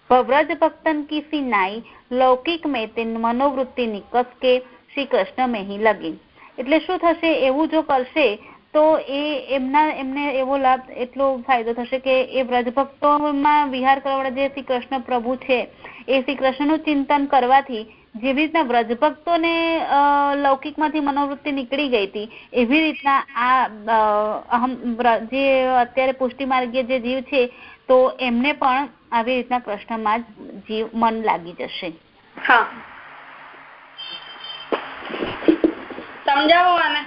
વ્રજ ભક્તન કી નાઈ, લૌકિક મેં તે મનોવૃત્તિ નિકસ કે શ્રી કૃષ્ણ મેં લગી. એટલે શું થશે? એવું જો કરશે તો એ એમના, એમને એવો લાભ, એટલો ફાયદો થશે કે એ વ્રજભક્તોમાં વિહાર કરવા જે શ્રી કૃષ્ણ પ્રભુ છે, એ શ્રી કૃષ્ણનું ચિંતન કરવાથી જેવી રીતના વ્રજભક્તોને લૌકિકમાંથી મનોવૃત્તિ નીકળી ગઈ હતી, એવી રીતના આ જે અત્યારે પુષ્ટિ માર્ગીય જે જીવ છે, તો એમને પણ આવી રીતના કૃષ્ણમાં જીવ, મન લાગી જશે. હા. સમજાવો આને.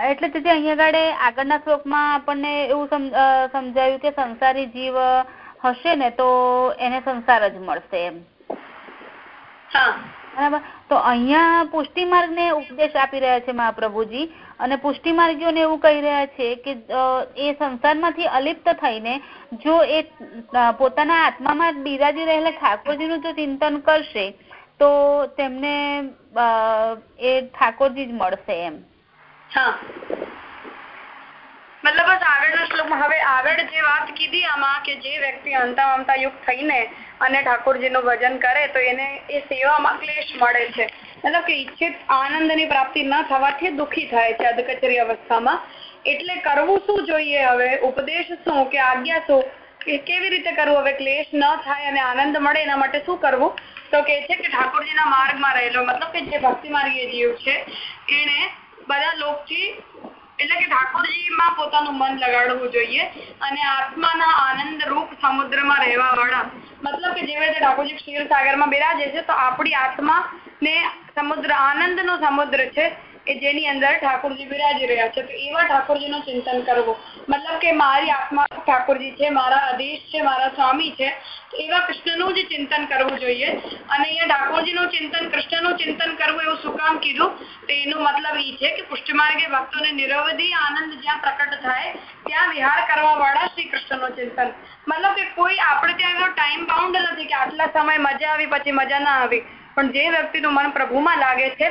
એટલે તેથી અહીંયા આગળ આગળના શ્લોકમાં આપણને એવું સમજાયું કે સંસારી જીવ હશે ને તો એને સંસાર જ મળશે એમ. બરાબર? તો અહીંયા પુષ્ટિ માર્ગ ને ઉપદેશ આપી રહ્યા છે મહાપ્રભુજી અને પુષ્ટિ માર્ગીઓને એવું કહી રહ્યા છે કે એ સંસારમાંથી અલિપ્ત થઈને જો એ પોતાના આત્મામાં બિરાજી રહેલા ઠાકોરજીનું જો ચિંતન કરશે તો તેમને એ ઠાકોરજી જ મળશે એમ. હા મતલબ બસ આગળના શ્લોકમાં હવે આગળ જે વાત કીધી આમાં કે જે વ્યક્તિ અંતા અંતા યુક્ત થઈને અને ઠાકોરજીનું ભજન કરે તો એને એ સેવામાં ક્લેશ મળે છે મતલબ કે ઈચ્છિત આનંદની પ્રાપ્તિ ન થવાથી દુઃખી થાય છે અધકચરી અવસ્થામાં એટલે કરવું શું જોઈએ હવે ઉપદેશ શું કે આજ્ઞા શું કેવી રીતે કરવું હવે ક્લેશ ન થાય અને આનંદ મળે એના માટે શું કરવું તો કે છે કે ઠાકોરજીના માર્ગમાં રહેલો મતલબ કે જે ભક્તિ માર્ગીય છે એને બધા લોકથી, એટલે કે ઠાકોરજીમાં પોતાનું મન લગાડવું જોઈએ અને આત્માના આનંદ રૂપ સમુદ્રમાં રહેવા વાળા મતલબ કે જેવી રીતે ઠાકોરજી ક્ષીર સાગરમાં બિરાજે છે, તો આપણી આત્મા ને સમુદ્ર આનંદ સમુદ્ર છે. કે જેની અંદર ઠાકોરજી બિરાજી રહ્યા છે, તો એવા ઠાકોરજીનું ચિંતન કરવું. મતલબ કે મારી આત્મા ઠાકોરજી છે, મારા આદેશ છે, મારા સ્વામી છે એવા કૃષ્ણનું જ ચિંતન કરવું જોઈએ. અને અહીંયા ઠાકોરજીનું ચિંતન, કૃષ્ણનું ચિંતન કરવું એવું શું કામ કીધું? તો એનો મતલબ એ છે કે પુષ્ટિમાર્ગે ભક્તોને નિરવધિ આનંદ જ્યાં પ્રકટ થાય, ત્યાં વિહાર કરવા વાળા શ્રી કૃષ્ણનું ચિંતન. મતલબ કે કોઈ આપણે ત્યાં એવો ટાઈમ બાઉન્ડ નથી કે આટલા સમય મજા આવી, પછી મજા ના આવી. પણ જે વ્યક્તિનું મન પ્રભુમાં લાગે છે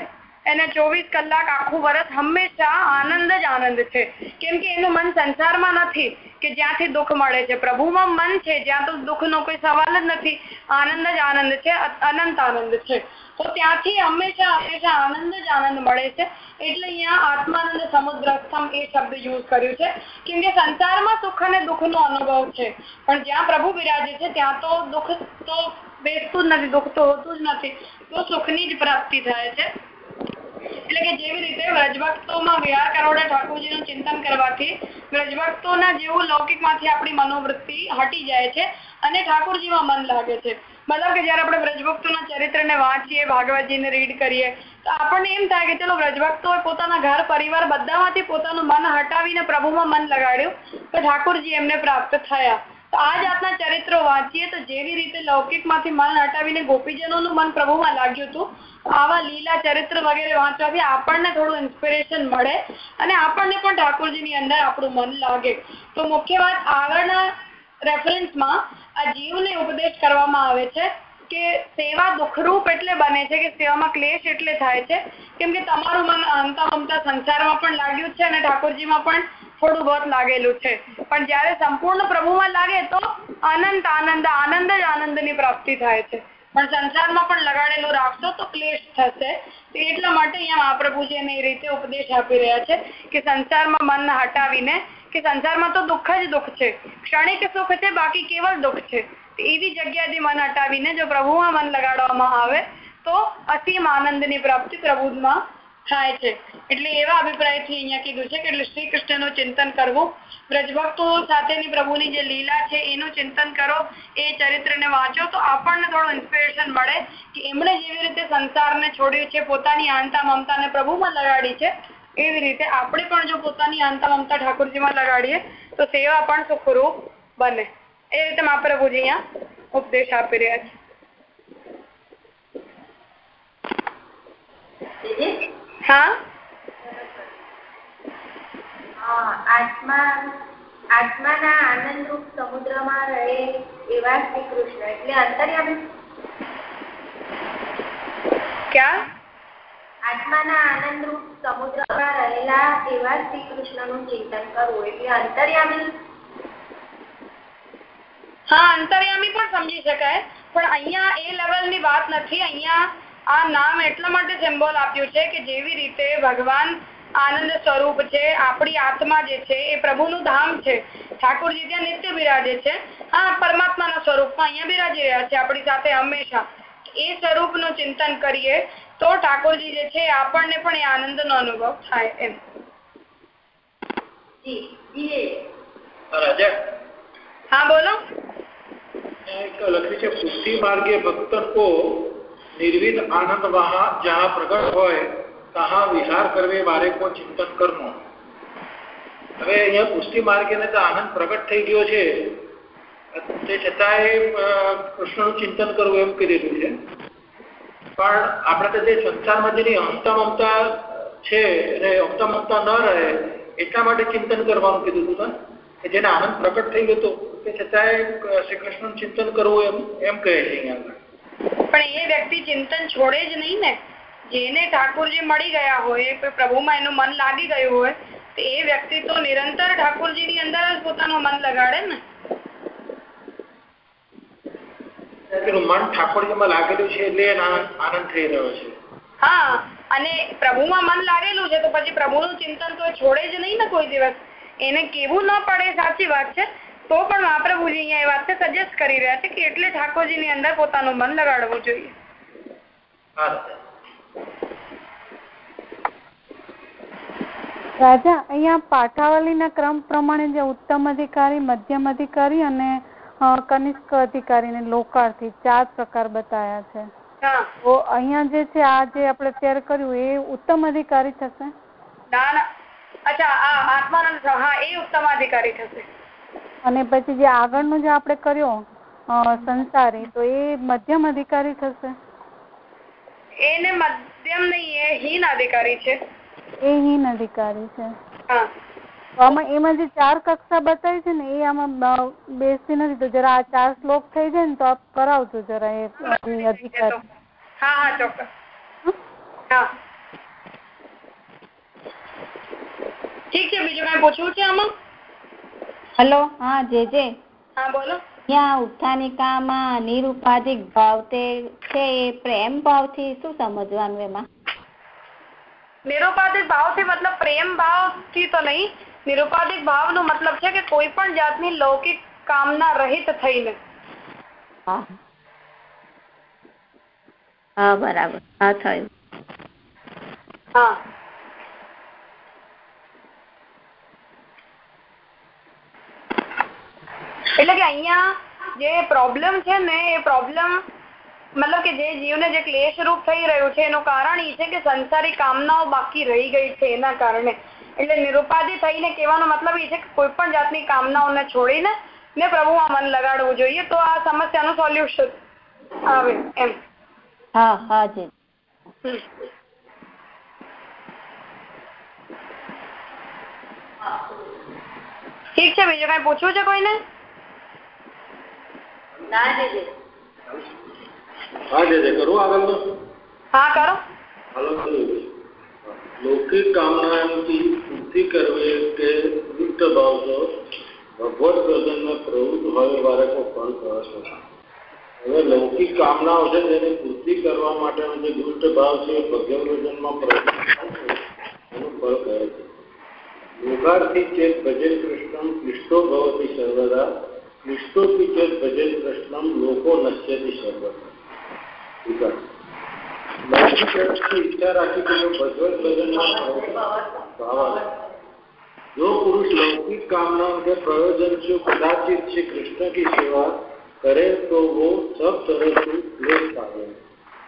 એને ચોવીસ કલાક આખું વર્ષ હંમેશા આનંદ જ આનંદ છે. કેમ કે એનું મન સંસારમાં નથી, કે જ્યાંથી દુઃખ મળે છે. પ્રભુમાં મન છે, જ્યાં તો દુઃખનો કોઈ સવાલ જ નથી. આનંદ જ આનંદ છે અનંત આનંદ છે. તો ત્યાંથી હંમેશા હંમેશા આનંદ જ આનંદ મળે છે. એટલે અહીંયા આત્માનંદ સમુદ્રસ્થમ એ શબ્દ યુઝ કર્યું છે. કેમ કે સંસારમાં સુખ અને દુઃખનો અનુભવ છે. પણ જ્યાં પ્રભુ બિરાજે છે, ત્યાં તો દુઃખ તો બેસતું જ નથી, દુઃખ તો હોતું જ નથી. તો સુખની જ પ્રાપ્તિ થાય છે. એટલે કે જેવી રીતે વ્રજભક્તોમાં વિહાર કરોડે ઠાકોરજીનું ચિંતન કરવાથી વ્રજભક્તોના જેવું લૌકિકમાંથી આપણી મનોવૃત્તિ હટી જાય છે અને ઠાકોરજીમાં મન લાગે છે. મતલબ કે જયારે આપણે વ્રજભક્તોના ચરિત્રને વાંચીએ, ભાગવતજીને ઘર, પરિવાર બધામાંથી પોતાનું મન હટાવીને પ્રભુમાં મન લગાડ્યું, તો ઠાકોરજી પ્રાપ્ત થયા. તો આ જાતના ચરિત્રો વાંચીએ તો જેવી રીતે લૌકિકમાંથી મન હટાવીને ગોપીજનોનું મન પ્રભુમાં લાગ્યું હતું આવા લીલા ચરિત્ર વગેરે વાંચવાથી આપણને થોડું ઇન્સ્પિરેશન મળે અને આપણને પણ ઠાકોરજીની અંદર આપણું મન લાગે. તો મુખ્ય વાત આગળના રેફરન્સમાં આ જીવને ઉપદેશ કરવામાં આવે છે કે સેવા દુઃખરૂપ એટલે બને છે કે સેવામાં ક્લેશ એટલે થાય છે. કેમ કે તમારું મન અમતા અમતા સંસારમાં પણ લાગ્યું છે અને ઠાકોરજીમાં પણ થોડું બહુ લાગેલું છે. પણ જ્યારે સંપૂર્ણ પ્રભુમાં લાગે તો અનંત આનંદ આનંદ જ આનંદની પ્રાપ્તિ થાય છે. પણ સંસારમાં પણ લગાડેલું રાખશો તો ક્લેશ થશે. એટલા માટે અહીંયા મહાપ્રભુજી એને એ રીતે ઉપદેશ આપી રહ્યા છે કે સંસારમાં મન હટાવીને, કે સંસારમાં તો દુઃખ જ દુઃખ છે. ક્ષણિક સુખ છે, બાકી કેવળ દુઃખ છે. એવી જગ્યાથી મન હટાવીને જો પ્રભુમાં મન લગાડવામાં આવે, તો અસીમ આનંદની પ્રાપ્તિ પ્રભુમાં થાય છે. એટલે એવા અભિપ્રાયથી અહીંયા કીધું છે કે એટલે શ્રી કૃષ્ણનું ચિંતન કરવું. વ્રજભક્તો સાથેની પ્રભુની જે લીલા છે, એનું ચિંતન કરો, એ ચરિત્રને વાંચો, તો આપણને થોડું ઇન્સ્પિરેશન મળે કે એમણે જેવી રીતે સંસારને છોડ્યું છે, પોતાની આંતા મમતાને પ્રભુમાં લગાડી છે, એવી રીતે આપણે પણ જો પોતાની આંતા મમતા ઠાકોરજીમાં લગાડીએ, તો સેવા પણ સુખરૂપ બને. એ રીતે મહાપ્રભુજી અહીંયા ઉપદેશ આપી રહ્યા છે. હા? આત્મા આત્માના આનંદરૂપ સમુદ્રમાં રહે એવા શ્રી કૃષ્ણ. એટલે અંતર્યામી ક્યાં? આત્માના આનંદરૂપ સમુદ્રમાં રહેલા એવા શ્રી કૃષ્ણનું ચિંતન કરવું. એટલે અંતર્યામી? હા અંતર્યામી પણ સમજી શકાય. પણ અહીંયા એ લેવલની વાત નથી. અહીંયા આ નામ એટલા માટે સિમ્બોલ આપ્યું છે કે જેવી રીતે ભગવાન આનંદ સ્વરૂપ છે આપણી આત્મા જે છે એ પ્રભુનું ધામ છે ઠાકોરજી ત્યાં નિત્ય બિરાજે છે. હા પરમાત્માના સ્વરૂપમાં અહીંયા બિરાજી રહ્યા છે આપણી સાથે હંમેશા. એ સ્વરૂપનું ચિંતન કરીએ તો ઠાકોરજી જે છે આપણને પણ એ આનંદનો અનુભવ થાય એમ. હા બોલો. લખ્યું છે પુષ્ટિ માર્ગે ભક્ત કો નિર્વિધ આનંદ વહા જहाँ પ્રગટ હોય, તહા વિહાર કરવે મારે કો ચિંતન કરવું હવે અહીંયા પુષ્ટિ માર્ગે તો આનંદ પ્રગટ થઈ ગયો છે. તે છતાંય કૃષ્ણનું ચિંતન કરવું એમ કીધેલું છે. પણ આપણે તો જે સંસારમાં જેની હમતા મમતા છે અને અમતા મમતા ન રહે, એટલા માટે ચિંતન કરવાનું કીધું હતું કે જેને આનંદ પ્રગટ થઈ ગયો તે છતાંય શ્રી કૃષ્ણનું ચિંતન કરવું એમ એમ કહે છે અહીંયા પણ એ વ્યક્તિ ચિંતન છોડે જ નહીં ને. જેને ઠાકોરજી મળી ગયા હોય પ્રભુમાં એનું મન લાગી ગયું હોય તો એ વ્યક્તિ તો નિરંતર ઠાકોરજીની અંદર જ પોતાનું મન લગાડે ને. પેલું મન ઠાકોરજીમાં લાગેલું છે એટલે આનંદ થઈ રહ્યો છે. હા અને પ્રભુમાં મન લાગેલું છે તો પછી પ્રભુનું ચિંતન તો છોડે જ નહીં ને કોઈ દિવસ. એને કેવું ન પડે સાચી વાત છે. તો પણ મહાપ્રભુજી અહીંયા એ વાતને સજેસ્ટ કરી રહ્યા છે કે એટલે ઠાકોરજીની અંદર પોતાનું મન લગાડવું જોઈએ. રાજા અહીંયા પાઠાવલીના ક્રમ પ્રમાણે જે ઉત્તમ અધિકારી મધ્યમ અધિકારી અને કનિષ્ક અધિકારી ને લોકાર્થી ચાર પ્રકાર બતાવ્યા છે. તો અહીંયા જે છે આ જે આપણે અત્યારે કર્યું એ ઉત્તમ અધિકારી થશે? ના ના. અચ્છા આ આત્માનંદ હા એ ઉત્તમ અધિકારી થશે. અને પછી જે આગળનો જે આપણે કર્યો સંસારી તો એ મધ્યમ અધિકારી થશે? એને મધ્યમ નહીં એ હીન અધિકારી છે. એ હીન અધિકારી છે. આમાં એમાં જે ચાર કક્ષા બતાવી છે ને એ આમાં બેસતી નથી. તો જરા આ ચાર શ્લોક થઈ જાય ને તો આપ કરાવજો જરા એ અધિકારી. હા હા ચોક્કસ. હા. ઠીક છે બીજું કઈ પૂછવું છે આમાં? હેલો હા જે જે. હા બોલો. ત્યાં ઉત્થાનિકામાં નિરુપાધિક ભાવ તે છે એ પ્રેમ ભાવથી શું સમજવાનું એમાં? નિરુપાધિક ભાવથી મતલબ પ્રેમ ભાવથી તો નહીં નિરુપાધિક ભાવનો મતલબ છે કે કોઈ પણ જાતની લૌકિક કામના રહિત થઈને. હા બરાબર. હા થયું. હા. એટલે કે અહીંયા જે પ્રોબ્લેમ છે ને એ પ્રોબ્લેમ મતલબ કે જે જીવને જે ક્લેશ રૂપ થઈ રહ્યું છે એનું કારણ એ છે કે સંસારી કામનાઓ બાકી રહી ગઈ છે એના કારણે. એટલે નિરુપાધિ થઈને કહેવાનો મતલબ એ છે કે કોઈ પણ જાતની કામનાઓને છોડીને ને પ્રભુમાં મન લગાડવું જોઈએ તો આ સમસ્યાનું સોલ્યુશન આવે એમ. હા હા જી. ઠીક છે બીજું કઈ પૂછવું છે કોઈને? ના દીદી. હા જે જે કરું આગળ હા કરો. હાલો લૌકિક કામનાથી શુદ્ધિ કરવી કે દુષ્ટ ભાવતો ભગવત ભજનમાં પ્રવૃત્ત હોય બાળકો ફળ પ્રવાસ હવે લૌકિક કામનાઓ છે તેની પૂર્તિ કરવા માટેનો જે દુષ્ટ ભાવ છે એ ભગવત પ્રવૃત્ત એનું ફળ કહે છે. યોગાર્થી ચેત ભજન કૃષ્ણ ક્લિષ્ટો ભવતી સર્વદા ક્લિષ્ટોપી ચેત ભજન કૃષ્ણમ લોકો નશ્યતિ સર્વદા ઠીક લૌકિક અર્થથી ઈચ્છા રાખી કે જો ભગવત ભજનમાં ભાવ આવે जो पुरुष लौकिक कामना के प्रयोजन से कदाचित श्री कृष्ण की सेवा करे तो वो सब तरह से क्लेश पावे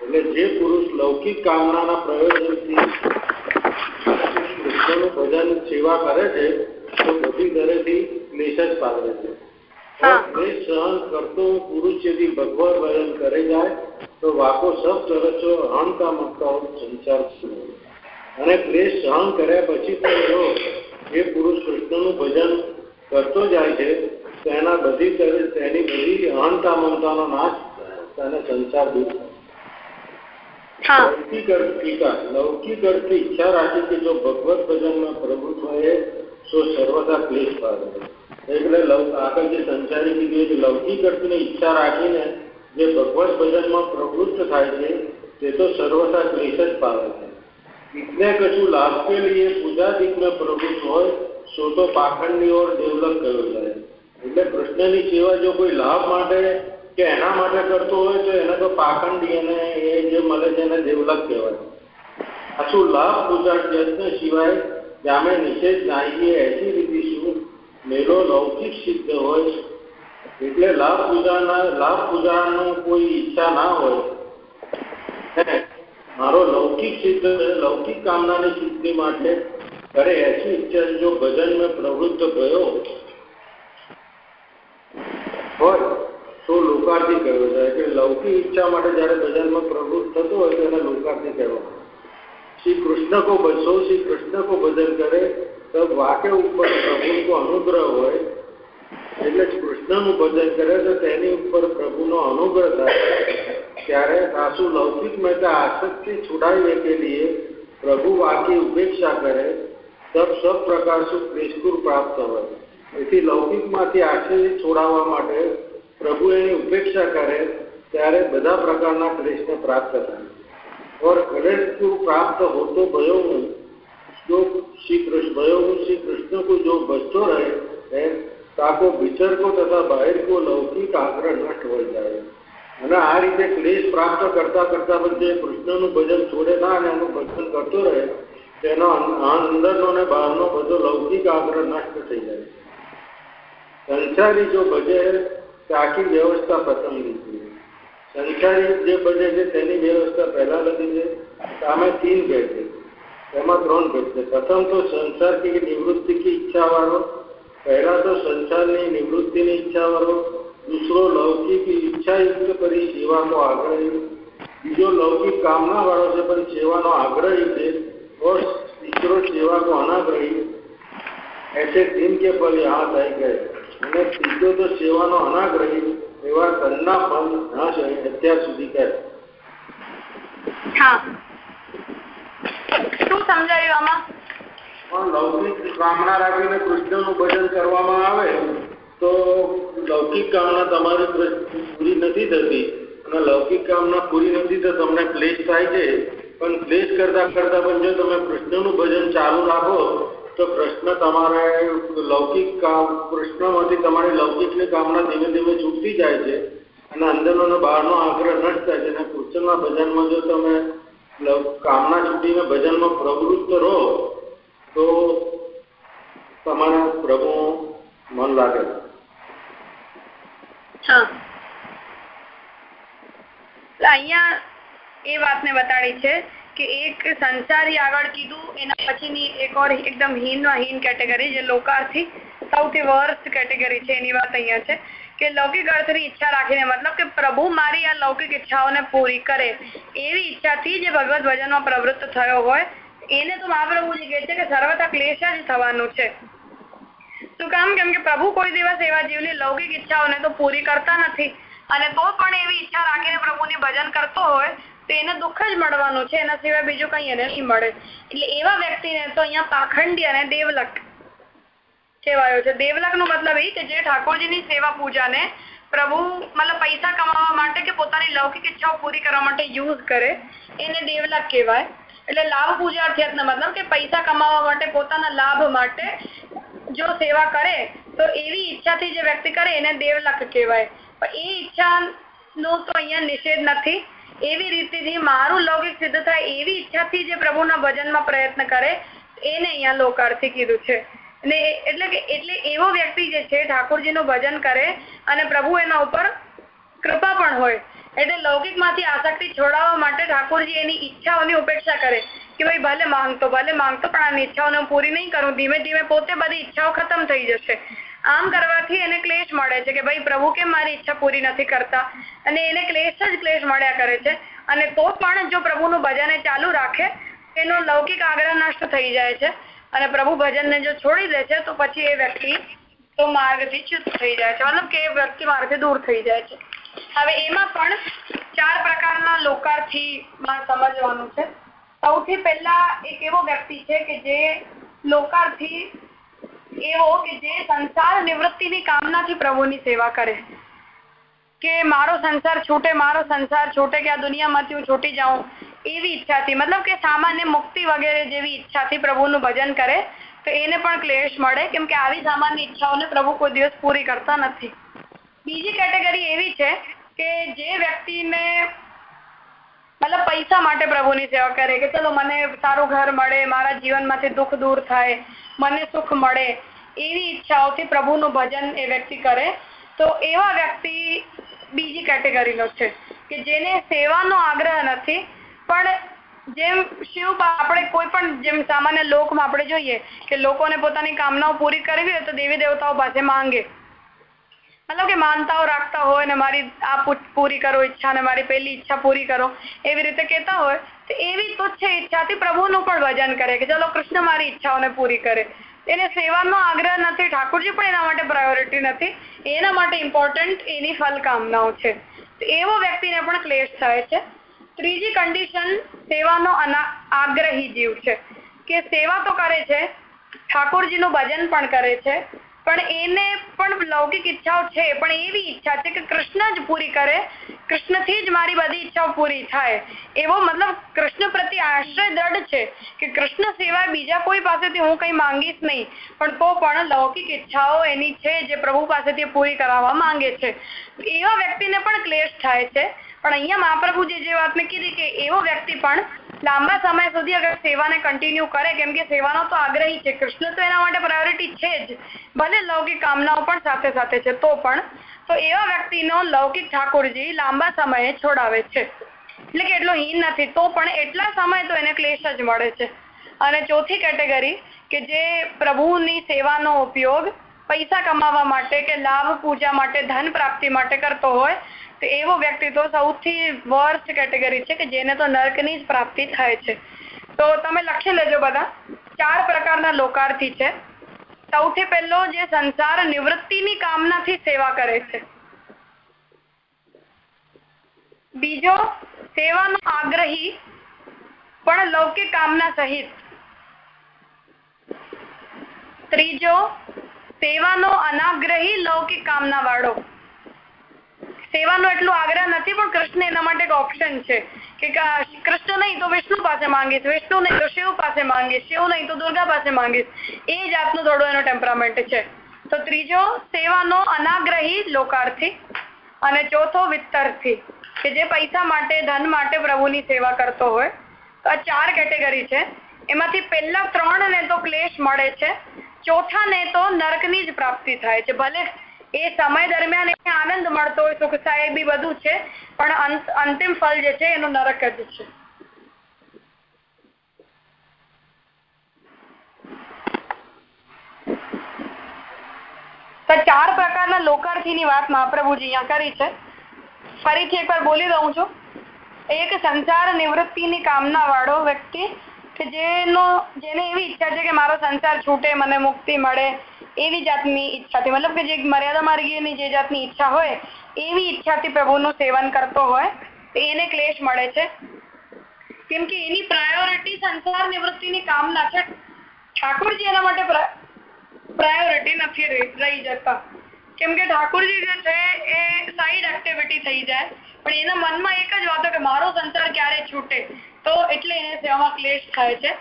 એટલે જે પુરુષ લૌકિક કામનાના પ્રયોજનથી કૃષ્ણનું ભજન સેવા કરે છે તો બધી તરહથી ક્લેશ જ પામે છે ક્લેશ સહન કરતો પુરુષ यदि ભજન કરે જાય તો વાકો સબ તરચો અહંતા મમતાઓ સંસાર અને ક્લેશ સહન કર્યા પછી પણ જો એ પુરુષ કૃષ્ણનું ભજન કરતો જાય છે તેના બધી તેની બધી અહંતા મમતાનો નાશ અને સંસાર દૂર લૌકિક ટીકા લૌકિક અર્થથી ઈચ્છા રાખી કે જો ભગવત ભજનમાં પ્રવૃત્ત હોય તો સર્વદા ક્લેશ પામે. એટલે આગળ જે સંસારી કીધું કે લૌકિક અર્થની ઈચ્છા રાખીને જે ભગવત ભજનમાં પ્રવૃત્ત થાય છે, તે તો સર્વથા ક્લેશ જ પામે છે. ઇતને કશું લાભ કે લીએ પૂજાદિકમાં પ્રવૃત્ત હોય સો તો પાખંડની ઓર દેવલક કયો જાય. એટલે કૃષ્ણની સેવા જો કોઈ લાભ માટે કે એના માટે કરતો હોય, તો એને તો પાખંડી અને એ જે મળે છે એને ડેવલપ કહેવાય. પાછું લાભ પૂજા યત્ન સિવાય જામે નિષેધ નાહીએ, એસી રીતે શું? મેળો લૌકિક સિદ્ધ હોય, એટલે લાભ પૂજાના, લાભ પૂજાનું કોઈ ઈચ્છા ના હોય. મારો લૌકિક સિદ્ધ, લૌકિક કામનાની સિદ્ધિ માટે અરે એસી ઈચ્છા જો ભજન મેં પ્રવૃત્ત ગયો હોય, તો લોકાર્થી કહેવો જાય. એટલે લૌકિક ઈચ્છા માટે જ્યારે ભજનમાં પ્રવૃત્ત થતો હોય તો એને લોકાર્થી કહેવો શ્રી કૃષ્ણ કો સૌ શ્રી કૃષ્ણ કો ભજન કરે તો વાક્ય ઉપર પ્રભુનો અનુગ્રહ હોય એટલે કૃષ્ણનું ભજન કરે તો તેની ઉપર પ્રભુનો અનુગ્રહ થાય ત્યારે સાસુ लौकिक में का आसक्ति छुड़ाने के लिए प्रभु वाक्य उपेक्षा करे तब सब प्रकार से क्लेशपुर प्राप्त હોય એથી લૌકિકમાંથી આશ્ચર્ય છોડાવવા માટે પ્રભુ એની ઉપેક્ષા કરે ત્યારે બધા પ્રકારના ક્લેશને પ્રાપ્ત થાય और क्लेशपुर प्राप्त हो तो भयो जो श्री कृष्ण वयोगुण श्री कृष्ण को जो बच्चों रहे, है, ताको विचर को तथा बाहर को लौकिक आग्रह नष्ट हो जाए। ना आ रीते क्लेश प्राप्त करता करता बच्चे कृष्ण नु भजन छोड़े ना भजन करते रहे अंदर नो ने बाहर नो बधो लौकिक आग्रह नष्ट થઈ જાય. સંસારી જો ભજે ताकि व्यवस्था पतन थी संसारी जो बजे थे व्यवस्था पहला लगी थे तीन बैठे थे એમાં ત્રણ ભેદ છે. પ્રથમ તો સંસારથી નિવૃત્તિની ઈચ્છાવાળો પહેલા તો સંસારની નિવૃત્તિની ઈચ્છાવાળો दूसरो लौकिक ઈચ્છા યુક્ત કરી સેવામાં આગ્રહી. બીજો લૌકિક કામના વાળો છે, પણ સેવાનો આગ્રહી છે और तीसरो सेवा को अनाग्रही ऐसे तीन के થઈ गए અને ત્રીજો તો સેવાનો અનાગ્રહી, એવા ઘરના ફળ નાશ અત્યાર સુધી કહે હા. શું સમજાયું આમાં? પણ લૌકિક કામના રાખીને કૃષ્ણનું ભજન કરવામાં આવે, તો લૌકિક કામના તમારી પૂરી નથી થતી. અને લૌકિક કામના પૂરી નથી તો તમને ક્લેશ થાય છે. પણ ક્લેશ કરતા કરતા પણ જો તમે કૃષ્ણનું ભજન ચાલુ રાખો, તો કૃષ્ણ તમારે લૌકિક કામ, કૃષ્ણમાંથી તમારી લૌકિકની કામના ધીમે ધીમે છૂટતી જાય છે. અને અંદરનો બહારનો આગ્રહ નષ્ટ થાય છે. અને કૃષ્ણના ભજનમાં જો તમે કામના છૂટીને ભજનમાં પ્રવૃત્ત રહો, તો તમારા પ્રભુ મન લાગે. અહીંયા એ વાતને બતાડી છે કે એક સંસારી આગળ કીધું, એના પછીની એક ઓર એકદમ હીનમાં હીન કેટેગરી, જે લોકાર્થી સૌથી વર્સ્ટ કેટેગરી છે એની વાત અહીંયા છે. કે લૌકિક અર્થની ઈચ્છા રાખીને, મતલબ કે પ્રભુ મારી આ લૌકિક ઈચ્છાઓને પૂરી કરે, એવી ઈચ્છાથી જે ભગવત ભજનમાં પ્રવૃત્ત થયો હોય, એને તો મહાપ્રભુજી કહે છે કે સર્વથા ક્લેશ જ થવાનું છે. શું કામ કેમ કે પ્રભુ કોઈ દિવસ એવા જીવની લૌકિક ઈચ્છાઓને તો પૂરી કરતા નથી અને તો પણ એવી ઈચ્છા રાખીને પ્રભુની ભજન કરતો હોય, તો એને દુઃખ જ મળવાનું છે. એના સિવાય બીજું કઈ એને નહીં મળે. એટલે એવા વ્યક્તિને તો અહીંયા પાખંડી અને દેવલક કહેવાયો છે. દેવલક નો મતલબ એ કે જે ઠાકોરજીની સેવા પૂજાને પ્રભુ મતલબ પૈસા કમાવા માટે કે પોતાની લૌકિક ઈચ્છાઓ પૂરી કરવા માટે યુઝ કરે, એને દેવલક કહેવાય. એટલે લાભ પૂજાર્થી મતલબ કે પૈસા કમાવા માટે, પોતાના લાભ માટે જો સેવા કરે, તો એવી ઈચ્છાથી જે વ્યક્તિ કરે, એને દેવલક કહેવાય. પણ એ ઈચ્છાનો તો અહીંયા નિષેધ નથી. એવી રીતેથી મારું લૌકિક સિદ્ધ થાય એવી ઈચ્છાથી જે પ્રભુના ભજનમાં પ્રયત્ન કરે, એને અહીંયા લોકાર્થી કીધું છે. ને એટલે કે એટલે એવો વ્યક્તિ જે છે, ઠાકોરજીનું ભજન કરે અને પ્રભુ એના ઉપર કૃપા પણ હોય. એટલે લૌકિકમાંથી આસક્તિ છોડાવવા માટે ઠાકોરજી એની ઈચ્છાઓની ઉપેક્ષા કરે કે ભાઈ ભલે માંગતો ભલે માંગતો, પણ આની ઈચ્છાઓને પૂરી નહીં કરું. ધીમે ધીમે પોતે બધી ઈચ્છાઓ ખતમ થઈ જશે. આમ કરવાથી એને ક્લેશ મળે છે કે ભાઈ પ્રભુ કેમ મારી ઈચ્છા પૂરી નથી કરતા? અને એને ક્લેશ જ ક્લેશ મળ્યા કરે છે. અને તો પણ જો પ્રભુનું ભજન ચાલુ રાખે, એનો લૌકિક આગ્રહ નષ્ટ થઈ જાય છે. અને પ્રભુ ભજનને જો છોડી દે છે, તો પછી એ વ્યક્તિ તો માર્ગથી ચ્યુત થઈ જાય છે. મતલબ કે એ વ્યક્તિ માર્ગથી દૂર થઈ જાય છે. હવે એમાં પણ ચાર પ્રકારના લોકાર્થી સમજવાનું છે. સૌથી પહેલા એક એવો વ્યક્તિ છે કે જે લોકાર્થી એવો કે જે સંસાર નિવૃત્તિની કામનાથી પ્રભુની સેવા કરે. કે મારો સંસાર છૂટે, મારો સંસાર છૂટે, કે આ દુનિયામાંથી હું છૂટી જાઉં. એવી ઈચ્છાથી, મતલબ કે સામાન્ય મુક્તિ વગેરે જેવી ઈચ્છાથી પ્રભુનું ભજન કરે, તો એને પણ ક્લેશ મળે. કેમ કે આવી સામાન્ય ઈચ્છાઓને પ્રભુ કોઈ દિવસ પૂરી કરતા નથી. બીજી કેટેગરી એવી છે કે જે વ્યક્તિને, મતલબ પૈસા માટે પ્રભુની સેવા કરે, કે ચલો મને સારું ઘર મળે, મારા જીવનમાંથી દુઃખ દૂર થાય, મને સુખ મળે, એવી ઈચ્છાઓથી પ્રભુનું ભજન એ વ્યક્તિ કરે. તો એવા વ્યક્તિ બીજી કેટેગરીનો છે કે જેને સેવાનો આગ્રહ નથી પણ જેમ શિવ આપણે કોઈ પણ જેમ સામાન્ય લોકમાં આપણે જોઈએ કે લોકોને પોતાની કામનાઓ પૂરી કરવી હોય તો દેવી દેવતાઓ પાસે માંગે. મતલબ કે માનતાઓ રાખતા હોય ને મારી આ પૂરી કરો ઈચ્છા ને મારી પહેલી ઈચ્છા પૂરી કરો, એવી રીતે કહેતા હોય, તો એવી તુચ્છ ઈચ્છાથી પ્રભુનું પણ ભજન કરે કે ચલો કૃષ્ણ મારી ઈચ્છાઓને પૂરી કરે. એને સેવાનો આગ્રહ નથી, ઠાકોરજી પણ એના માટે પ્રાયોરિટી નથી, એના માટે ઇમ્પોર્ટન્ટ એની ફલકામનાઓ છે. એવો વ્યક્તિને પણ ક્લેશ થાય છે. ત્રીજી કન્ડિશન સેવાનો આગ્રહી જીવ છે. કે સેવા તો કરે છે, ઠાકોરજીનું ભજન પણ કરે છે, પણ એને પણ લૌકિક ઈચ્છાઓ છે, પણ એવી ઈચ્છા છે કે કૃષ્ણ જ પૂરી કરે, કૃષ્ણથી જ મારી બધી ઈચ્છાઓ પૂરી થાય. એવો મતલબ કૃષ્ણ પ્રત્યે આશ્રય દ્રઢ છે કે કૃષ્ણ સિવાય બીજા કોઈ પાસેથી હું કંઈ માંગીશ નહીં, પણ તો પણ લૌકિક ઈચ્છાઓ એની છે જે પ્રભુ પાસેથી પૂરી કરાવવા માંગે છે. એવા વ્યક્તિને પણ ક્લેશ થાય છે. પણ અહીંયા મહાપ્રભુજી જે વાતને કીધી કે એવો વ્યક્તિ પણ લાંબા સમય સુધી અગર સેવાને કન્ટિન્યુ કરે, કેમ કે સેવાનો તો આગ્રહી છે, કૃષ્ણ તો એના માટે પ્રાયોરિટી છે જ. ભલે લૌકિક કામનાઓ પણ સાથે સાથે છે, તો પણ. તો એવા વ્યક્તિનો લૌકિક ઠાકોરજી લાંબા સમયે છોડાવે છે. એટલે કે એટલો હીન નથી, તો પણ એટલા સમય તો એને ક્લેશ જ મળે છે. અને ચોથી કેટેગરી કે જે પ્રભુની સેવાનો ઉપયોગ પૈસા કમાવા માટે કે લાભ પૂજા માટે, ધન પ્રાપ્તિ માટે કરતો હોય તો એવો વ્યક્તિ તો સૌથી વર્સ્ટ કેટેગરી છે કે જેને તો નર્કની જ પ્રાપ્તિ થાય છે. તો તમે લખી લેજો બધા. ચાર પ્રકારના લોકાર્થી છે. સૌથી પહેલો જે સંસાર નિવૃત્તિની કામનાથી સેવા કરે છે. બીજો, સેવાનો આગ્રહી, પણ લૌકિક કામના સહિત. ત્રીજો, સેવાનો અનાગ્રહી લૌકિક કામના વાળો સેવાનો એટલો આગ્રહ નથી, પણ કૃષ્ણ એના માટે એક ઓપ્શન છે. કે કૃષ્ણ નહીં તો વિષ્ણુ પાસે માંગીશ, વિષ્ણુ નહીં તો શિવ પાસે માંગીશ, શિવ નહીં તો દુર્ગા પાસે માંગીશ. એ જાતનો થોડો એનો ટેમ્પરામેન્ટ છે. તો ત્રીજો, સેવાનો અનાગ્રહી લોકાર્થી અને ચોથો વિત્તરથી, કે જે પૈસા માટે, ધન માટે પ્રભુની સેવા કરતો હોય. આ ચાર કેટેગરી છે. એમાંથી પહેલા ત્રણ ને તો ક્લેશ મળે છે. ચોથા ને તો નરકની જ પ્રાપ્તિ થાય છે. ભલે એ સમય દરમિયાન એને આનંદ મળતો હોય, સુખ થાય બી બધું છે. પણ અંતિમ ફળ જે છે, એનું નરક જ છે. તો ચાર પ્રકારના લોકાર્થીની વાત મહાપ્રભુજી અહીંયા કરી છે. ફરીથી એકવાર બોલી દઉં છું. એક, સંસાર નિવૃત્તિની કામના વાળો વ્યક્તિ કે જેનો, જેને એવી ઈચ્છા છે કે મારો સંસાર છૂટે, મને મુક્તિ મળે એવી જાતની ઈચ્છાથી, મતલબ કે જે મર્યાદા માર્ગીની જે જાતની ઈચ્છા હોય, એવી ઈચ્છાથી પ્રભુનું સેવન કરતો હોય, તો એને ક્લેશ મળે છે. કેમ કે એની પ્રાયોરિટી સંસાર નિવૃત્તિની કામના છે. ઠાકોરજી એના માટે પ્રાયોરિટી નથી રહી જતા. કેમ કે ઠાકોરજી જે છે એ સાઈડ એક્ટિવિટી થઈ જાય, પણ એના મનમાં એક જ વાત કે મારો સંસાર ક્યારે છૂટે, તો એટલે એને સેવામાં ક્લેશ થાય છે.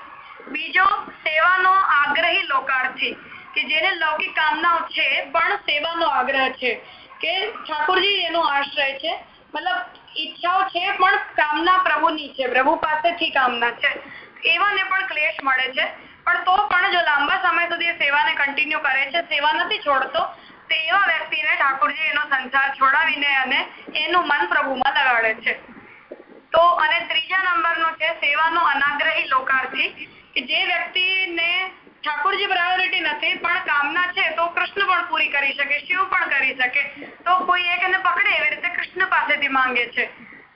બીજો, સેવાનો આગ્રહી લોકાર્થી. કે જેને લૌકિક કામનાઓ છે, પણ સેવાનો આગ્રહ છે. કે ઠાકોરજી, એનો આશ્રય છે. મતલબ ઈચ્છાઓ છે, પણ કામના પ્રભુની છે. પ્રભુ પાસેથી કામના છે. એવાને પણ ક્લેશ મળે છે. પણ તો પણ જો લાંબા સમય સુધી સેવાને કન્ટિન્યુ કરે છે, સેવા નથી છોડતો, તે એવા વ્યક્તિને ઠાકોરજી એનો સંસાર છોડાવીને અને એનું મન પ્રભુમાં લગાડે છે. તો અને ત્રીજા નંબરનો છે, સેવાનો અનાગ્રહી લોકાર્થી, કે જે વ્યક્તિને ઠાકોરજી પ્રાયોરિટી નથી, પણ કામના છે તો કૃષ્ણ પણ પૂરી કરી શકે, શિવ પણ કરી શકે. તો કોઈ એક એને પકડે એવી રીતે કૃષ્ણ પાસેથી માંગે છે.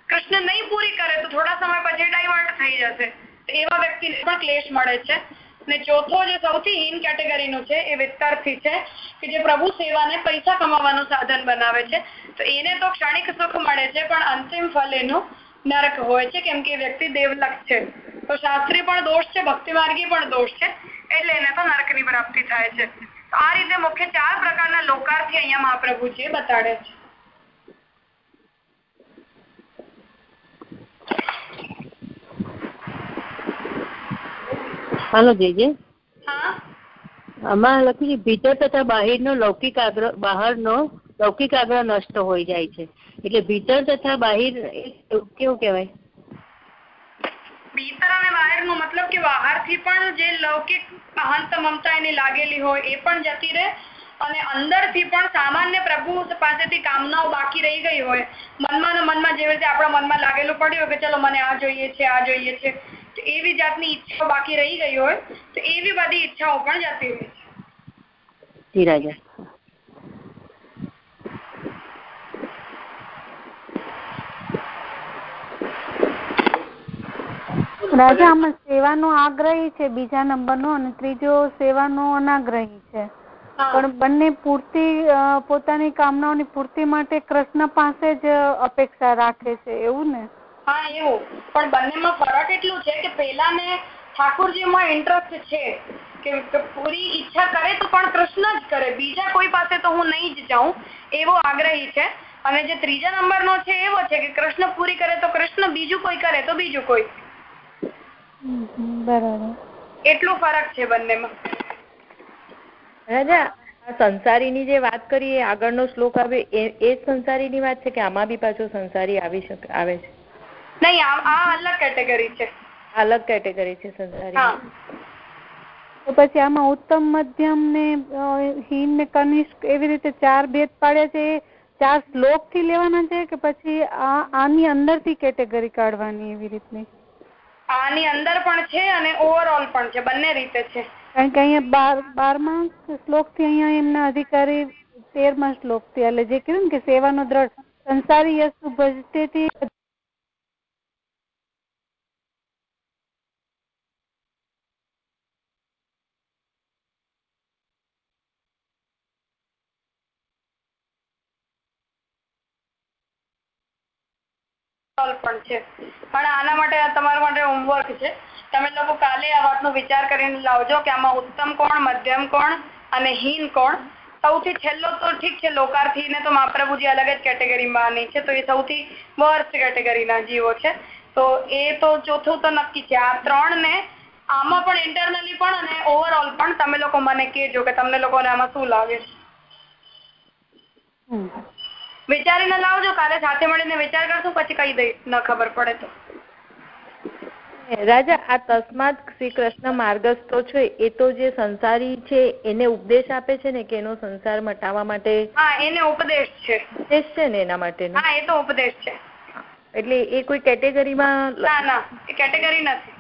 કૃષ્ણ નહીં પૂરી કરે તો થોડા સમય પછી ડાયવર્ટ થઈ જશે. એવા વ્યક્તિને પણ ક્લેશ મળે છે. ને ચોથો જે સૌથી હીન કેટેગરીનું છે, એ વિસ્તારથી છે, કે જે પ્રભુ સેવાને પૈસા કમાવાનું સાધન બનાવે છે. તો એને તો ક્ષણિક સુખ મળે છે, પણ અંતિમ ફળ એનું નરક હોય છે. કેમ કે વ્યક્તિ દેવલક છે. તો શાસ્ત્રી પણ દોષ છે ભક્તિ માર્ગી પણ દોષ છે. એટલે એને તો નરકની પ્રાપ્તિ થાય છે. તો આ રીતે મુખ્ય ચાર પ્રકારના લોકાર્થી અહીંયા મહાપ્રભુજીએ બતાડે છે. હાલો જયજય આમાં લખ્યું છે ભીતર તથા બાહિરનો લૌકિક આગ્રહ બહારનો લૌકિક આગ્રહ નષ્ટ હોઈ જાય છે. એટલે ભીતર તથા બહાર કેવું કહેવાય? ભીતર અને બહારનો મતલબ કે બહારથી પણ જે લૌકિક અહંત મમતા એની લાગેલી હોય એ પણ જતી રહે અને અંદરથી પણ સામાન્ય પ્રભુ પાસેથી કામનાઓ બાકી રહી ગઈ હોય. મનમાં ને મનમાં જેવી રીતે આપણા મનમાં લાગેલું પડ્યું કે ચલો મને આ જોઈએ છે, આ જોઈએ છે એવી જાતની ઈચ્છાઓ બાકી રહી ગઈ હોય તો એવી બધી ઈચ્છાઓ પણ જતી રહે છે. રાજા. આમાં સેવાનો આગ્રહી છે બીજા નંબરનો અને ત્રીજો સેવાનો અનાગ્રહી છે. પણ બંને પૂર્તિ પોતાની કામનાઓની પૂર્તિ માટે કૃષ્ણ પાસે જ અપેક્ષા રાખે છે એવું ને? હા એવું. પણ બંનેમાં ફરક એટલું છે કે પેલાને ઠાકોરજીમાં ઇન્ટરેસ્ટ છે કે પૂરી ઈચ્છા કરે તો પણ કૃષ્ણ જ કરે. બીજા કોઈ પાસે તો હું નહીં જ જાઉં એવો આગ્રહી છે. અને જે ત્રીજા નંબરનો છે એવો છે કે કૃષ્ણ પૂરી કરે તો કૃષ્ણ બીજું કોઈ કરે તો બીજું કોઈ. બરાબર. એટલો ફરક છે બંનેમાં? રાજા સંસારીની જે વાત કરી એ આગળનો શ્લોક આવે એ જ સંસારીની વાત છે કે આમાં બી પાછો સંસારી આવી શકે આવે છે? નહીં આ અલગ કેટેગરી છે. અલગ કેટેગરી છે સંસારી તો પછી આમાં ઉત્તમ મધ્યમ ને હીન ને કનિષ્ક એવી રીતે ચાર ભેદ પાડ્યા છે ચાર શ્લોકથી લેવાના છે કે પછી આની અંદરથી કેટેગરી કાઢવાની એવી રીતની? આની અંદર પણ છે અને ઓવરઓલ પણ છે, બંને રીતે છે. કારણ કે અહીંયા બાર, બારમા શ્લોકથી અહીંયા એમના અધિકારી તેરમા શ્લોકથી એટલે જે કીધું કે સેવાનો દ્રઢ, સંસારી યસ્તુ પણ છે. પણ આના માટે તમારા માટે હોમવર્ક છે. તમે લોકો કાલે આ વાતનો વિચાર કરીને લાવજો કે આમાં ઉત્તમ કોણ, મધ્યમ કોણ અને હીન કોણ. સૌથી છેલ્લો તો ઠીક છે, લોકાર્થી ને તો મહાપ્રભુજી અલગ જ કેટેગરીમાં આની છે, તો એ સૌથી વર્સ્ટ કેટેગરીના જીવો છે. તો એ તો ચોથું તો નક્કી છે. આ ત્રણ ને આમાં પણ ઇન્ટરનલી પણ અને ઓવરઓલ પણ તમે લોકો મને કહેજો કે તમને લોકોને આમાં શું લાગે વિચારીને લાવજો કાલે સાથે મળીને વિચાર કરશું પછી કહી દઈશ ન ખબર પડે તો. રાજા આ તસ્માત શ્રી કૃષ્ણ માર્ગસ્થો છે. એ તો જે સંસારી છે એને ઉપદેશ આપે છે ને કે એનો સંસાર મટાવવા માટે? હા એને ઉપદેશ છે. ઉપદેશ છે ને એના માટે હા એ તો ઉપદેશ છે. એટલે એ કોઈ કેટેગરીમાં ના ના એ કેટેગરી નથી.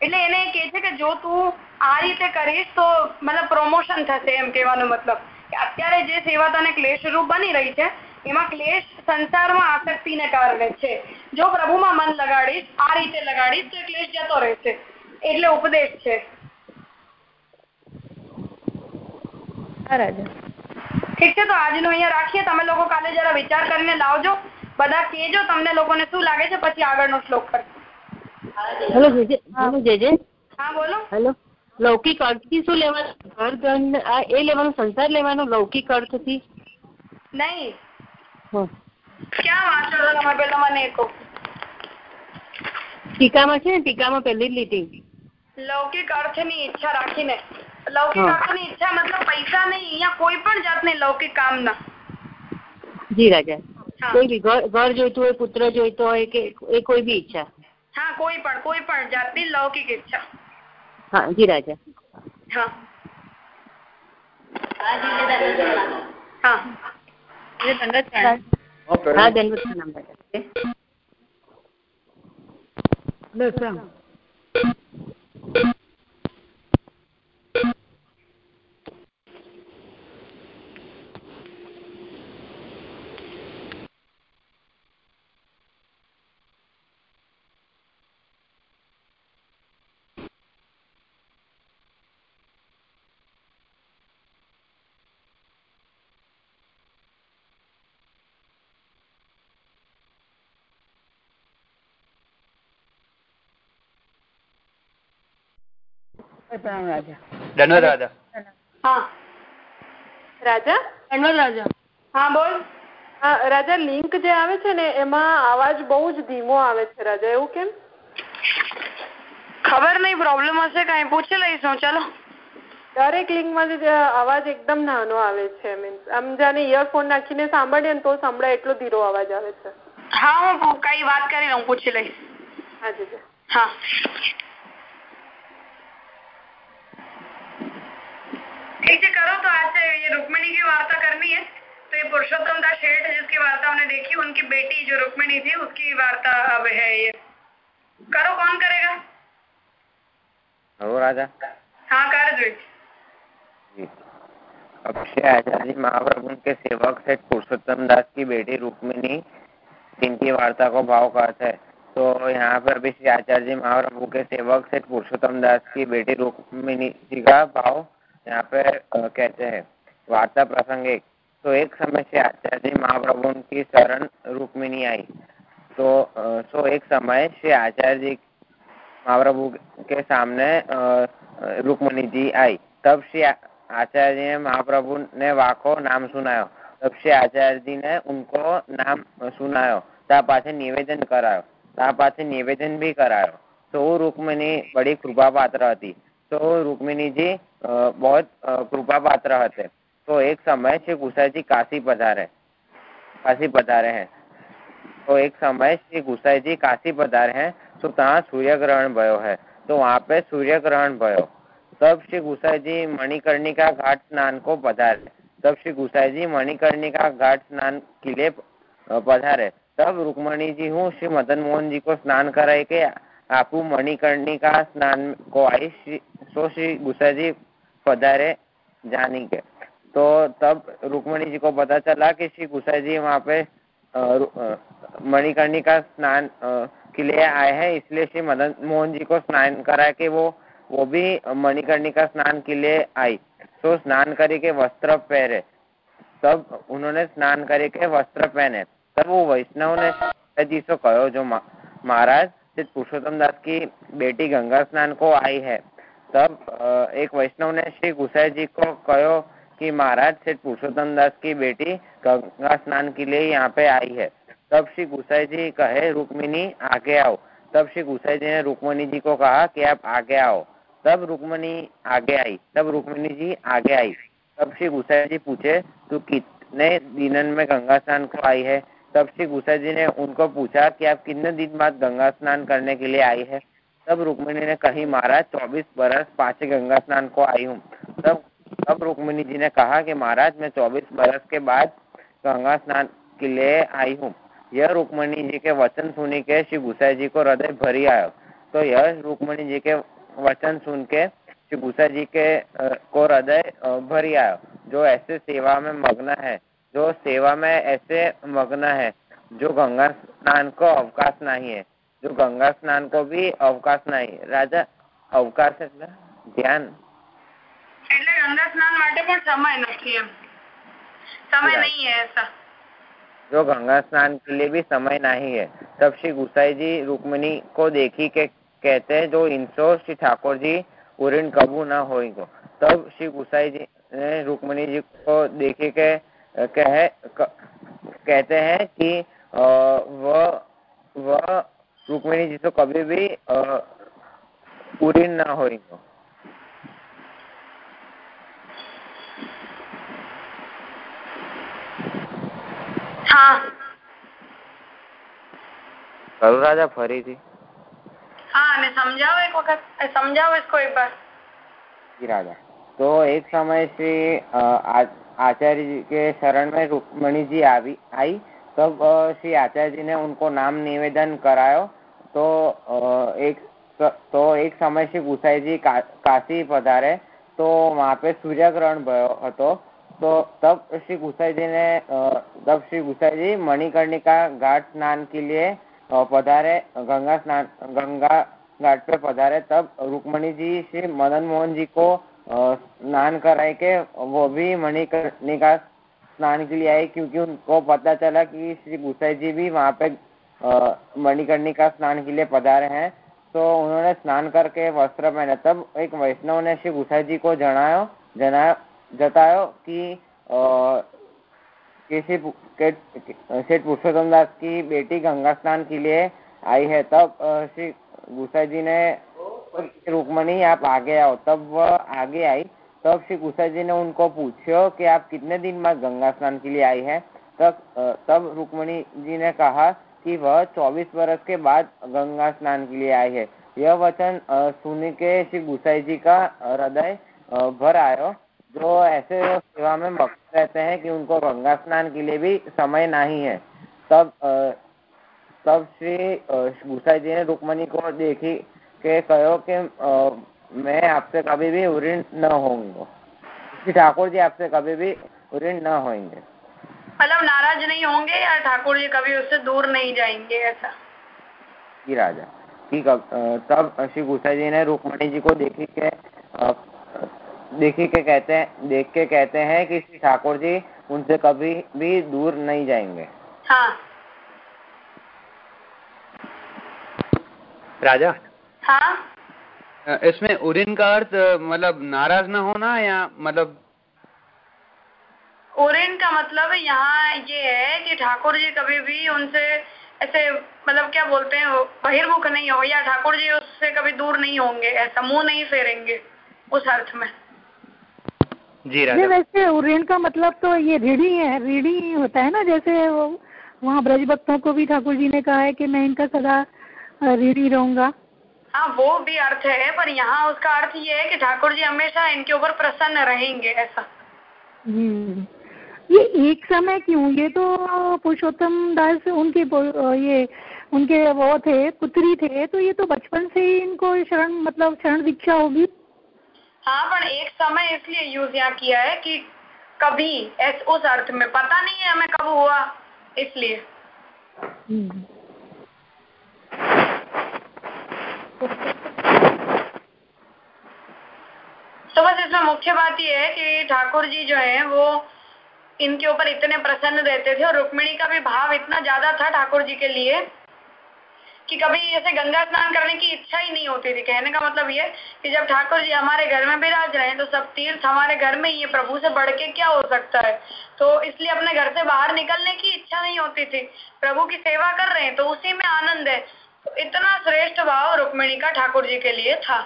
એટલે એને કે છે કે જો તું આ રીતે કરીશ તો મતલબ પ્રમોશન થશે એમ કહેવાનો મતલબ. કે અત્યારે જે સેવા તને ક્લેશરૂપ બની રહી છે એમાં ક્લેશ સંસારમાં આસક્તિને કારણે છે. જો પ્રભુમાં મન લગાડીશ આ રીતે લગાડીશ તો ક્લેશ જતો રહેશે. એટલે ઉપદેશ છે. ઠીક છે તો આજનું અહીંયા રાખીએ. તમે લોકો કાલે જરા વિચાર કરીને લાવજો. બધા કહેજો તમને લોકોને શું લાગે છે પછી આગળનો શ્લોક કરશું. હેલો હેલો જેજે હા બોલો. હેલો. લૌકિક અર્થથી શું લેવાનું? ઘર ધન એ લેવાનું સંસાર લેવાનું લૌકિક અર્થથી? નહીં. ક્યાં વાંચો છો તમે પેલા મને કહો. ટીકામાં છે ને? ટીકામાં પહેલી જ લીટી. લૌકિક અર્થની ઈચ્છા રાખીને. લૌકિક અર્થ અર્થની ઈચ્છા મતલબ પૈસા નહીં અહીંયા કોઈ પણ જાતની લૌકિક કામના જી રાજા. કોઈ બી ઘર ઘર જોઈતું હોય પુત્ર જોઈતો હોય કે એ કોઈ બી ઈચ્છા. હા કોઈ પણ કોઈ પણ જાતની લૌકિક ઈચ્છા. હા જી રાજા હા. હા. હા દંડવત પ્રણામ રાજા રાજા હા. રાજા? રાજા હા બોલ. હા રાજા લિંક જે આવે છે ને એમાં અવાજ બહુ જ ધીમો આવે છે રાજા. એવું કેમ? ખબર નહીં પ્રોબ્લેમ હશે કઈ. પૂછી લઈશું ચાલો. દરેક લિંકમાં જે અવાજ એકદમ નાનો આવે છે મીન્સ આમ જાને ઇયરફોન નાખીને સાંભળીએ ને તો સંભળાય એટલો ધીરો અવાજ આવે છે. હા હું કઈ વાત કરીને હું પૂછી લઈશ. હા જી हाँ है करो तो आज से ये रुक्मिणी की वार्ता करनी है। तो ये पुरुषोत्तम दास शेठ जिसकी वार्ता हमने देखी उनकी बेटी जो रुक्मिणी थी उसकी वार्ता अब है ये। करो कौन करेगा? राजा। हाँ कर दो अक्षय आचार्य महाप्रभु के सेवक से पुरुषोत्तम दास की बेटी रुक्मिणी इनकी वार्ता को भाव कहते हैं। तो यहाँ पर भी श्री आचार्य जी महाप्रभु के सेवक से पुरुषोत्तम दास की बेटी रुक्मिणी जी का भाव यहाँ पे अ, कहते हैं वार्ता प्रसंग एक तो एक समय से आचार्य जी महाप्रभु की शरण रुक्मिणी आई तो अ, सो एक समय श्री आचार्य जी महाप्रभु के सामने अ, रुक्मिणी जी आई तब श्री आ- आचार्य जी ने महाप्रभु ने वाको नाम सुनायो तब श्री आचार्य जी ने उनको नाम सुनायो તા પાસે નિવેદન કરાયો તા પાસે નિવેદન બી કરાયો તો રૂકમિણી બડી કૃપા પાત્ર હતી તો રૂકમિણીજી અ, बहुत અ, કૃપા પાત્ર હતે તો એક समय શ્રી ગુસાઈજી કાશી પધારે કાશી પધારે हैं तो एक समय श्री गुसाई जी काशी पधारे हैं तो तहाँ सूर्य ग्रहण भयो है तो वहाँ पे सूर्य ग्रहण भयो तब श्री गुसाई जी मणिकर्णिका घाट स्नान को पधारे तब श्री गुसाई जी मणिकर्णिका घाट स्नान के लिए अ, पधारे तब रुक्मणी जी हूँ श्री मदन मोहन जी को स्नान कराए के आपू मणिकर्णिका स्नान को आई श्री सो श्री गुसाई जी पधारे जानी के। तो तब रुक्मणी जी को पता चला कि श्री गुसाई जी वहाँ पे मणिकर्णिका स्नान के लिए आए हैं। इसलिए श्री मदन मोहन जी को स्नान करा के वो वो भी मणिकर्णिका स्नान के लिए आई। तो स्नान करके वस्त्र पहरे। तब उन्होंने स्नान करके वस्त्र पहने। तब वो वैष्णव ने जी से कहो, जो महाराज श्री पुरुषोत्तम दास की बेटी गंगा स्नान को आई है। तब एक वैष्णव ने श्री गुसाई जी को कहो कि महाराज श्री पुरुषोत्तम दास की बेटी गंगा स्नान के लिए यहाँ पे आई है। तब श्री गुसाई जी कहे रुक्मिनी आगे आओ। तब श्री गुसाई जी ने रुक्मणी जी को कहा कि आप आगे आओ। तब रुक्मणी आगे आई। तब रुक्मिणी जी आगे आई। तब श्री गुसाई जी पूछे, तू कितने दिनन में गंगा स्नान को आई है? तब श्री गुसाई जी ने उनको पूछा कि आप कितने दिन बाद गंगा स्नान करने के लिए आई है? तब रुक्मिणी ने कही, महाराज, चौबीस बरस पाँच गंगा स्नान को आई हूँ। तब तब रुक्मिणी जी ने कहा कि, महाराज, मैं चौबीस बरस के बाद गंगा स्नान के लिए आई हूँ। यह रुक्मणी जी के वचन सुनी के श्री गुसाई जी को हृदय भरी आयो। तो यह रुक्मणी जी के वचन सुन के श्री गुसाई जी के को हृदय भरी आयो। जो ऐसे सेवा में मग्न है जो सेवा में ऐसे मग्न है जो गंगा स्नान को अवकाश नहीं है जो गंगा स्नान को भी अवकाश नहीं राजा અવકાશ એટલે ધ્યાન એટલે ગંગા સ્નાન માટે પણ સમય નથી એમ સમય નહીં है ऐसा जो गंगा स्नान के लिए भी समय नहीं है तब श्री गुसाई जी रुक्मिणी को देखी के कहते हैं जो इंसो श्री ठाकुर जी उऋण कबू न होइगो तब श्री गुसाई जी ने रुक्मिणी जी को देखी के कहे क, कहते हैं कि वह वह रुक्मिणी जी तो कभी भी उऋण न होइगो હા કરું રાજા ફરીથી હા અને સમજાવો એક વખત સમજાવો इसको एक बार राजा तो एक समय से आचार्य जी के शरण में रुक्मणी जी આવી आई तब श्री आचार्य जी ने उनको नाम निवेदन करायो तो एक तो एक समय श्री गुसाई जी का, काशी पधारे तो वहाँ पे सूर्य ग्रहण भयो હતો तो तब श्री गुसाई जी ने तब श्री गुसाई जी मणिकर्णिका घाट स्नान के लिए पधारे गंगा स्नान गंगा घाट पे पधारे तब रुक्मणी जी श्री मदन मोहन जी को स्नान कराए के, वो भी मणिकर्णिका स्नान के लिए आए क्योंकि उनको पता चला कि श्री गुसाई जी भी वहाँ पे मणिकर्णिका स्नान के लिए पधारे हैं। तो उन्होंने स्नान करके वस्त्र पहने। तब एक वैष्णव ने श्री गुसाई जी को जनायो, जना, जतायो कि किसी सेठ पुरुषोत्तम दास की बेटी गंगा स्नान के लिए आई है। तब श्री गुसाई जी ने रुक्मणी, आप आगे आओ। तब वह आगे आई। तब श्री गुसाई जी ने उनको पूछो कि आप कितने दिन बाद गंगा स्नान के लिए आई है? तब तब रुक्मणी जी ने कहा कि वह 24 वर्ष के बाद गंगा स्नान के लिए आई है। यह वचन सुन के श्री गुसाई जी का हृदय भर आयो। जो ऐसे सेवा में मग्न रहते हैं कि उनको गंगा स्नान के लिए भी समय नहीं है। तब तब श्री गुसाई जी ने रुक्मणी को देखी। के कहो कि मैं आपसे कभी भी उऋण न होंगे श्री ठाकुर जी आपसे कभी भी उऋण न होंगे मतलब नाराज़ नहीं होंगे या ठाकुर जी कभी उससे दूर नहीं जाएँगे ऐसा? जी राजा। ठीक तब श्री गुसाई जी ने रुक्मणी जी को देखी के देखी के कहते हैं देख के कहते हैं कि श्री ठाकुर जी उनसे कभी भी दूर नहीं जाएँगे। हाँ। राजा हाँ। इसमें उरिन का अर्थ मतलब नाराज़ ना होना या मतलब उरिन का मतलब यहाँ ये है कि ठाकुर जी कभी भी उनसे ऐसे मतलब क्या बोलते हैं बहिर्मुख नहीं हो या ठाकुर जी उससे कभी दूर नहीं होंगे ऐसा मुँह नहीं फेरेंगे उस अर्थ में। जी राजा। वैसे उरेन का मतलब तो ये रीढ़ी है रीढ़ी होता है ना जैसे वो वहाँ ब्रज भक्तों को भी ठाकुर जी ने कहा है कि मैं इनका सदा रीढ़ी रहूँगा। हाँ वो भी अर्थ है पर यहाँ उसका अर्थ ये है कि ठाकुर जी हमेशा इनके ऊपर प्रसन्न रहेंगे ऐसा। ये एक समय क्यों? ये तो पुरुषोत्तम दास उनके ये उनके वो थे पुत्री थे तो ये तो बचपन से ही इनको शरण मतलब शरण दीक्षा होगी। हाँ पर एक समय इसलिए यूज़ यहाँ किया है कि कभी उस अर्थ में पता नहीं है हमें कब हुआ इसलिए। तो बस इसमें मुख्य बात यह है कि ठाकुर जी जो है, वो इनके ऊपर इतने प्रसन्न रहते थे और रुक्मिणी का भी भाव इतना ज़्यादा था ठाकुर जी के लिए कि कभी ऐसे गंगा स्नान करने की इच्छा ही नहीं होती थी। कहने का मतलब ये कि जब ठाकुर जी हमारे घर में विराज रहे हैं तो सब तीर्थ हमारे घर में ही है, प्रभु से बढ़ के क्या हो सकता है? तो इसलिए अपने घर से बाहर निकलने की इच्छा नहीं होती थी। प्रभु की सेवा कर रहे हैं तो उसी में आनंद है। इतना श्रेष्ठ भाव रुक्मिणी का ठाकुर जी के लिए था।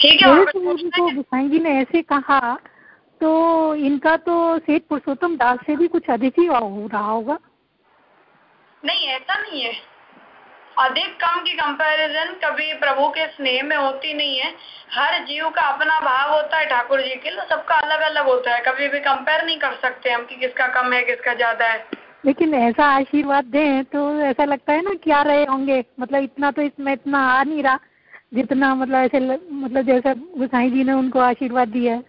ठीक है तो गोसाई जी ने ऐसे कहा तो इनका तो सेठ पुरुषोत्तम दास से भी कुछ अधिक ही हो रहा होगा। नहीं ऐसा नहीं है। अधिक कम की कंपैरिजन कभी प्रभु के स्नेह में होती नहीं है। हर जीव का अपना भाव होता है ठाकुर जी के लिए सबका अलग अलग होता है। कभी भी कंपेयर नहीं कर सकते हम कि किसका कम है किसका ज़्यादा है। लेकिन ऐसा आशीर्वाद दें तो ऐसा लगता है ना क्या रहे होंगे? मतलब इतना तो इसमें इतना आ नहीं रहा जितना मतलब ऐसे मतलब जैसा गुसाई जी ने उनको आशीर्वाद दिया है।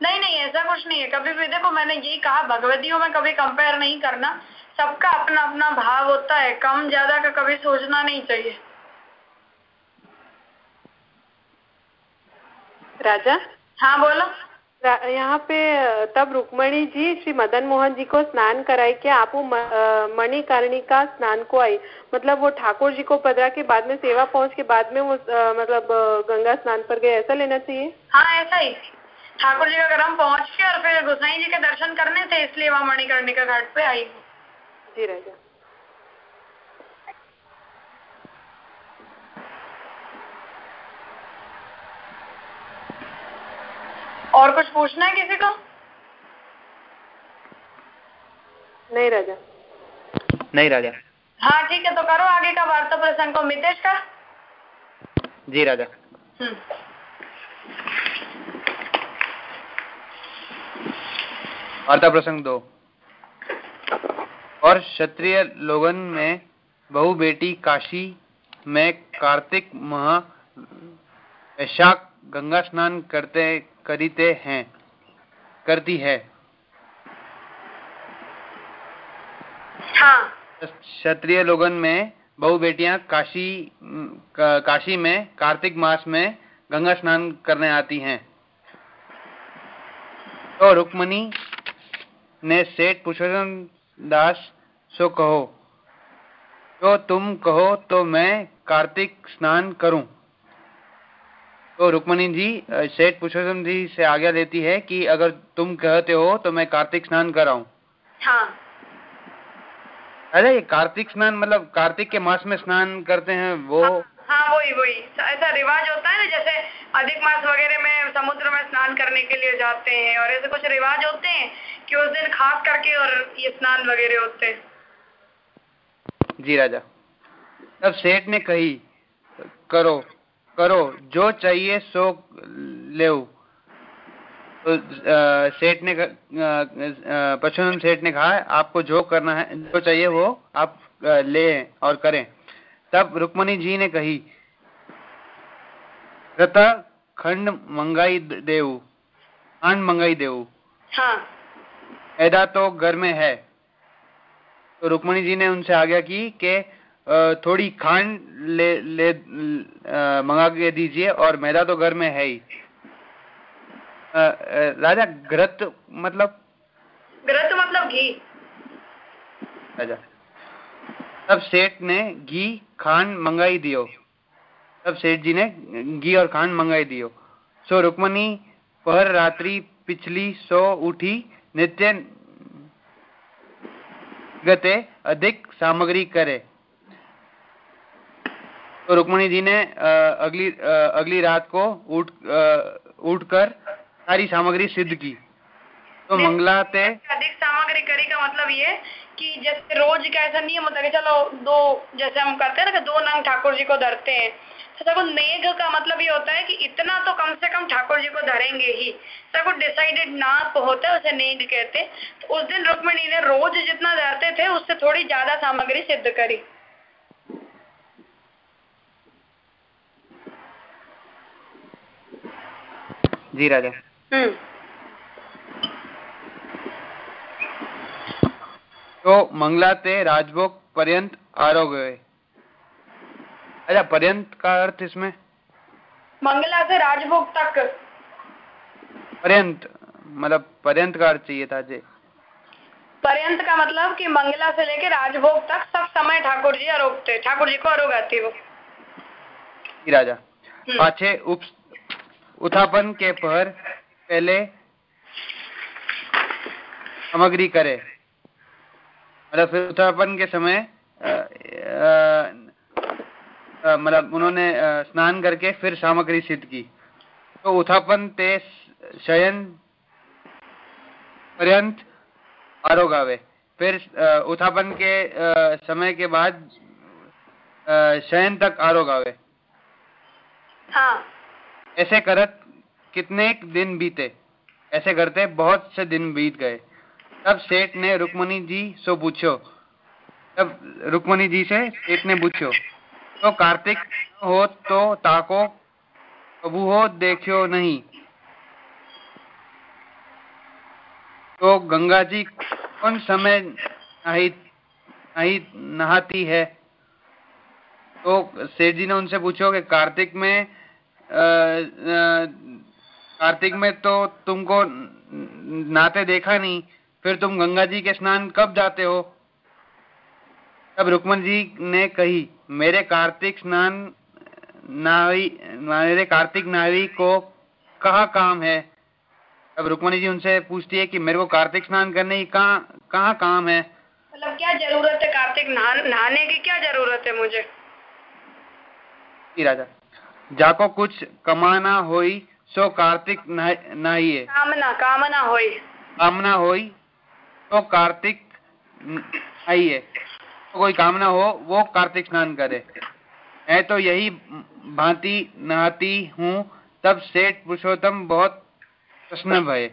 नहीं नहीं ऐसा कुछ नहीं है। कभी भी देखो मैंने यही कहा भगवतियों में कभी कंपेयर नहीं करना। सबका अपना अपना भाव होता है। कम ज़्यादा का कभी सोचना नहीं चाहिए। राजा? हाँ बोलो। यहाँ पे तब रुक्मणी जी श्री मदन मोहन जी को स्नान कराए कि आप मणिकर्णिका स्नान को आई। मतलब वो ठाकुर जी को पधरा के बाद में सेवा पहुँच के बाद में वो अ, मतलब गंगा स्नान पर गए। ऐसा लेना चाहिए? हाँ ऐसा ही। ठाकुर जी का घर हम पहुँच के और फिर गोसाई जी के दर्शन करने थे इसलिए वहाँ मणिकर्णिका घाट पे आई हूँ। जी राजा और कुछ पूछना है किसी को? नहीं राजा नहीं राजा हाँ ठीक है तो करो आगे का वार्ता प्रसंग को मितेश का। जी राजा हम्म। वार्ता प्रसंग दो। और क्षत्रिय लोगन में बहु बेटी काशी में कार्तिक माह वैशाख गंगा स्नान करते करीते हैं करती है। क्षत्रिय हाँ। क्षत्रिय लोगन में बहु बेटियाँ काशी का, काशी में कार्तिक मास में गंगा स्नान करने आती हैं। तो रुक्मणी ने सेठ पुरुषोत्तम दास सो कहो। तो तुम कहो तो मैं कार्तिक स्नान करूँ। तो रुक्मणी जी सेठ पुरुषोत्तम जी से आज्ञा लेती है कि अगर तुम कहते हो तो मैं कार्तिक स्नान कराऊं। हाँ। अरे कार्तिक स्नान मतलब कार्तिक के मास में स्नान करते हैं वो हाँ। वही वही। ऐसा रिवाज होता है ना, जैसे अधिक मास वगैरह में, समुद्र में स्नान करने के लिए जाते हैं, और ऐसे कुछ रिवाज होते हैं कि उस दिन खास करके और ये स्नान वगैरह होते हैं? जी राजा। तब सेठ ने कही, करो करो, जो चाहिए सो ले तो सेठ ने परशुराम सेठ ने कहा, आपको जो करना है, जो चाहिए वो आप ले और करें। तब रुक्मणी जी ने कही रता खंड मंगाई द- देऊ खांड मंगाई देऊ। हाँ। मैदा तो घर में है। तो रुक्मणी जी ने उनसे आज्ञा की कि थोड़ी खांड ले ले मंगा के दीजिए और मैदा तो घर में है ही। राजा ग्रत मतलब? घृत मतलब घी। राजा। तब सेठ ने घी खांड मंगाई दियो। तब सेठ जी ने घी और खांड मंगाई दियो। सो रुक्मणी पर रात्रि पिछली सो उठी नित्य गते अधिक सामग्री करे। तो रुक्मणी जी ने अगली अगली रात को उठ उठकर सारी सामग्री सिद्ध की। तो मंगला ते अधिक सामग्री करी का मतलब ये कि जैसे रोज का ऐसा नियम होता है कि चलो दो जैसे हम करते हैं ना कि दो नंग ठाकुर जी को धरते हैं। तो देखो नेघ का मतलब ये होता है कि इतना तो कम से कम ठाकुर जी को धरेंगे ही। कुछ डिसाइडेड नाप होता है उसे नेघ कहते। तो उस दिन रुक्मिणी ने रोज जितना धरते थे उससे थोड़ी ज़्यादा सामग्री सिद्ध करी। जी राजा। हम्म। तो मंगला ते राजभोग पर्यंत आरो गए अच्छा पर्यंत का अर्थ इसमें? मंगला से राजभोग तक। पर्यंत मतलब पर्यंत का अर्थ चाहिए था जी। पर्यंत का मतलब कि मंगला से लेके राजभोग तक सब समय ठाकुर जी आरोगते ठाकुर जी को आरोगाती वो राजा पाछे उप उत्थापन के पर पहले सामग्री करे। मतलब फिर उत्थापन के समय मतलब उन्होंने स्नान करके फिर सामग्री सिद्ध की। तो उथापन ते शयन पर्यंत आरोग आवे फिर उथापन के समय के बाद शयन तक आरोग आवे हाँ। ऐसे करत कितने दिन बीते? ऐसे करते बहुत से दिन बीत गए। तब सेठ ने रुक्मणी जी से पूछो। तब रुक्मणी जी से सेठ ने पूछो तो कार्तिक हो तो ताको प्रभु हो देखो नहीं। तो गंगा जी कौन समय नहीं नहीं नहाती है? तो सेठ जी ने उनसे पूछो कि कार्तिक में आ, आ, कार्तिक में तो तुमको नहाते देखा नहीं। फिर तुम गंगा जी के स्नान कब जाते हो? तब रुक्मन जी ने कही मेरे कार्तिक स्नान नावी मेरे कार्तिक नावी को कहा काम है? अब रुक्मणी जी उनसे पूछती है कि मेरे को कार्तिक स्नान करने की कहाँ कहाँ काम है? मतलब क्या ज़रूरत है कार्तिक नहाने की? क्या ज़रूरत है मुझे? राजा जाको कुछ कमाना होई सो कार्तिक नहाइए। कामना कामना होई। कामना होई तो कार्तिक आइए। तो कोई कामना हो वो कार्तिक स्नान करे। मैं तो यही भांति नहाती हूँ तब सेठ पुरुषोत्तम बहुत प्रश्न भय।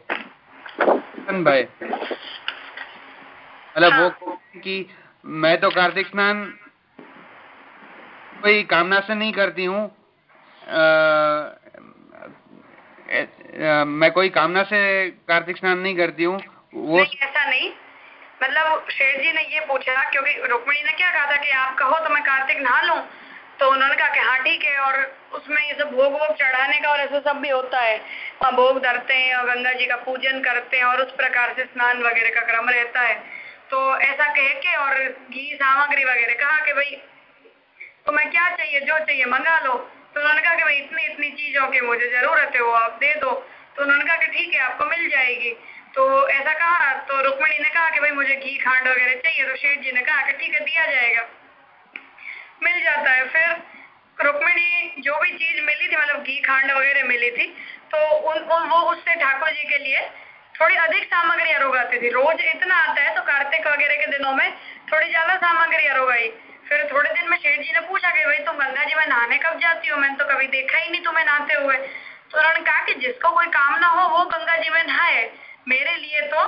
भय। मतलब वो कि मैं तो कार्तिक स्नान कोई कामना से नहीं करती हूँ। मैं कोई कामना से कार्तिक स्नान नहीं करती हूँ। वो नहीं, ऐसा नहीं। मतलब शेर जी ने ये पूछा क्योंकि रुक्मणी ने क्या कहा था कि आप कहो तो मैं कार्तिक नहा लूँ? तो उन्होंने कहा कि हाँ ठीक है और उसमें ये सब भोग वोग चढ़ाने का और ऐसा सब भी होता है। वहाँ भोग धरते हैं और गंगा जी का पूजन करते हैं और उस प्रकार से स्नान वगैरह का क्रम रहता है। तो ऐसा कह के और घी सामग्री वगैरह कहा कि भाई तुम्हें क्या चाहिए जो चाहिए मंगा लो। तो उन्होंने कहा कि भाई इतनी इतनी चीज़ों की मुझे ज़रूरत है वो आप दे दो। तो उन्होंने कहा कि ठीक है आपको मिल जाएगी। तो ऐसा कहा तो रुक्मणी ने कहा कि भाई मुझे घी खांड वगैरह चाहिए तो शेठ जी ने कहा कि ठीक है दिया जाएगा। मिल जाता है। फिर रुक्मिणी जो भी चीज़ मिली थी मतलब घी खांड वगैरह मिली थी तो उन, उन वो उससे ठाकुर जी के लिए थोड़ी अधिक सामग्री अरोगाती थी। रोज इतना आता है तो कार्तिक वगैरह के दिनों में थोड़ी ज़्यादा सामग्री अरोगाई। फिर थोड़े दिन में शेठ जी ने पूछा कि भाई तुम गंगा जी में नहाने कब जाती हो? मैंने तो कभी देखा ही नहीं तुम्हें नहाते हुए। तो उन्होंने कहा कि जिसको कोई काम ना हो वो गंगा जी में नहाए। मेरे लिए तो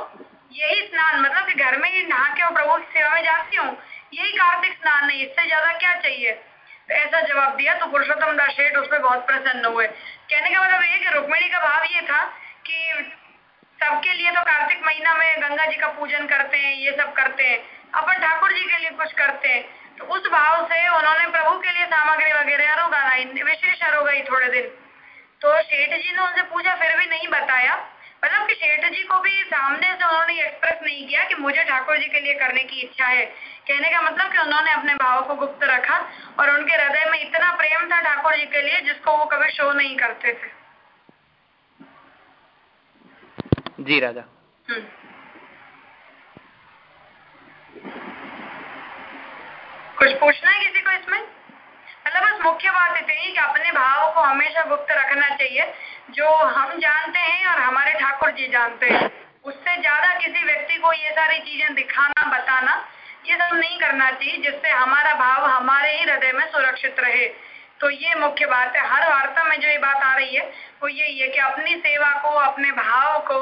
यही स्नान मतलब कि घर में ही नहा के और प्रभु की सेवा में जाती हूँ। यही कार्तिक स्नान नहीं, इससे ज़्यादा क्या चाहिए? तो ऐसा जवाब दिया तो पुरुषोत्तम दास शेठ उस पर बहुत प्रसन्न हुए। कहने का मतलब ये रुक्मिणी का भाव ये था कि सबके लिए तो कार्तिक महीना में गंगा जी का पूजन करते हैं, ये सब करते हैं, अपन ठाकुर जी के लिए कुछ करते हैं। तो उस भाव से उन्होंने प्रभु के लिए सामग्री वगैरह अरोगा, विशेष अरोगाई थोड़े दिन। तो शेठ जी ने उनसे पूछा, फिर भी नहीं बताया। मतलब कि शेठ जी को भी सामने से उन्होंने एक्सप्रेस नहीं किया कि मुझे ठाकुर जी के लिए करने की इच्छा है। कहने का मतलब कि उन्होंने अपने भाव को गुप्त रखा और उनके हृदय में इतना प्रेम था ठाकुर जी के लिए जिसको वो कभी शो नहीं करते थे। जी राजा। हम्म। कुछ पूछना है किसी को इसमें? मतलब बस मुख्य बात इतनी कि अपने भाव को हमेशा गुप्त रखना चाहिए। जो हम जानते हैं और हमारे ठाकुर जी जानते हैं, उससे ज़्यादा किसी व्यक्ति को ये सारी चीज़ें दिखाना, बताना, ये सब नहीं करना चाहिए, जिससे हमारा भाव हमारे ही हृदय में सुरक्षित रहे। तो ये मुख्य बात है। हर वार्ता में जो ये बात आ रही है, वो यही है कि अपनी सेवा को, अपने भाव को,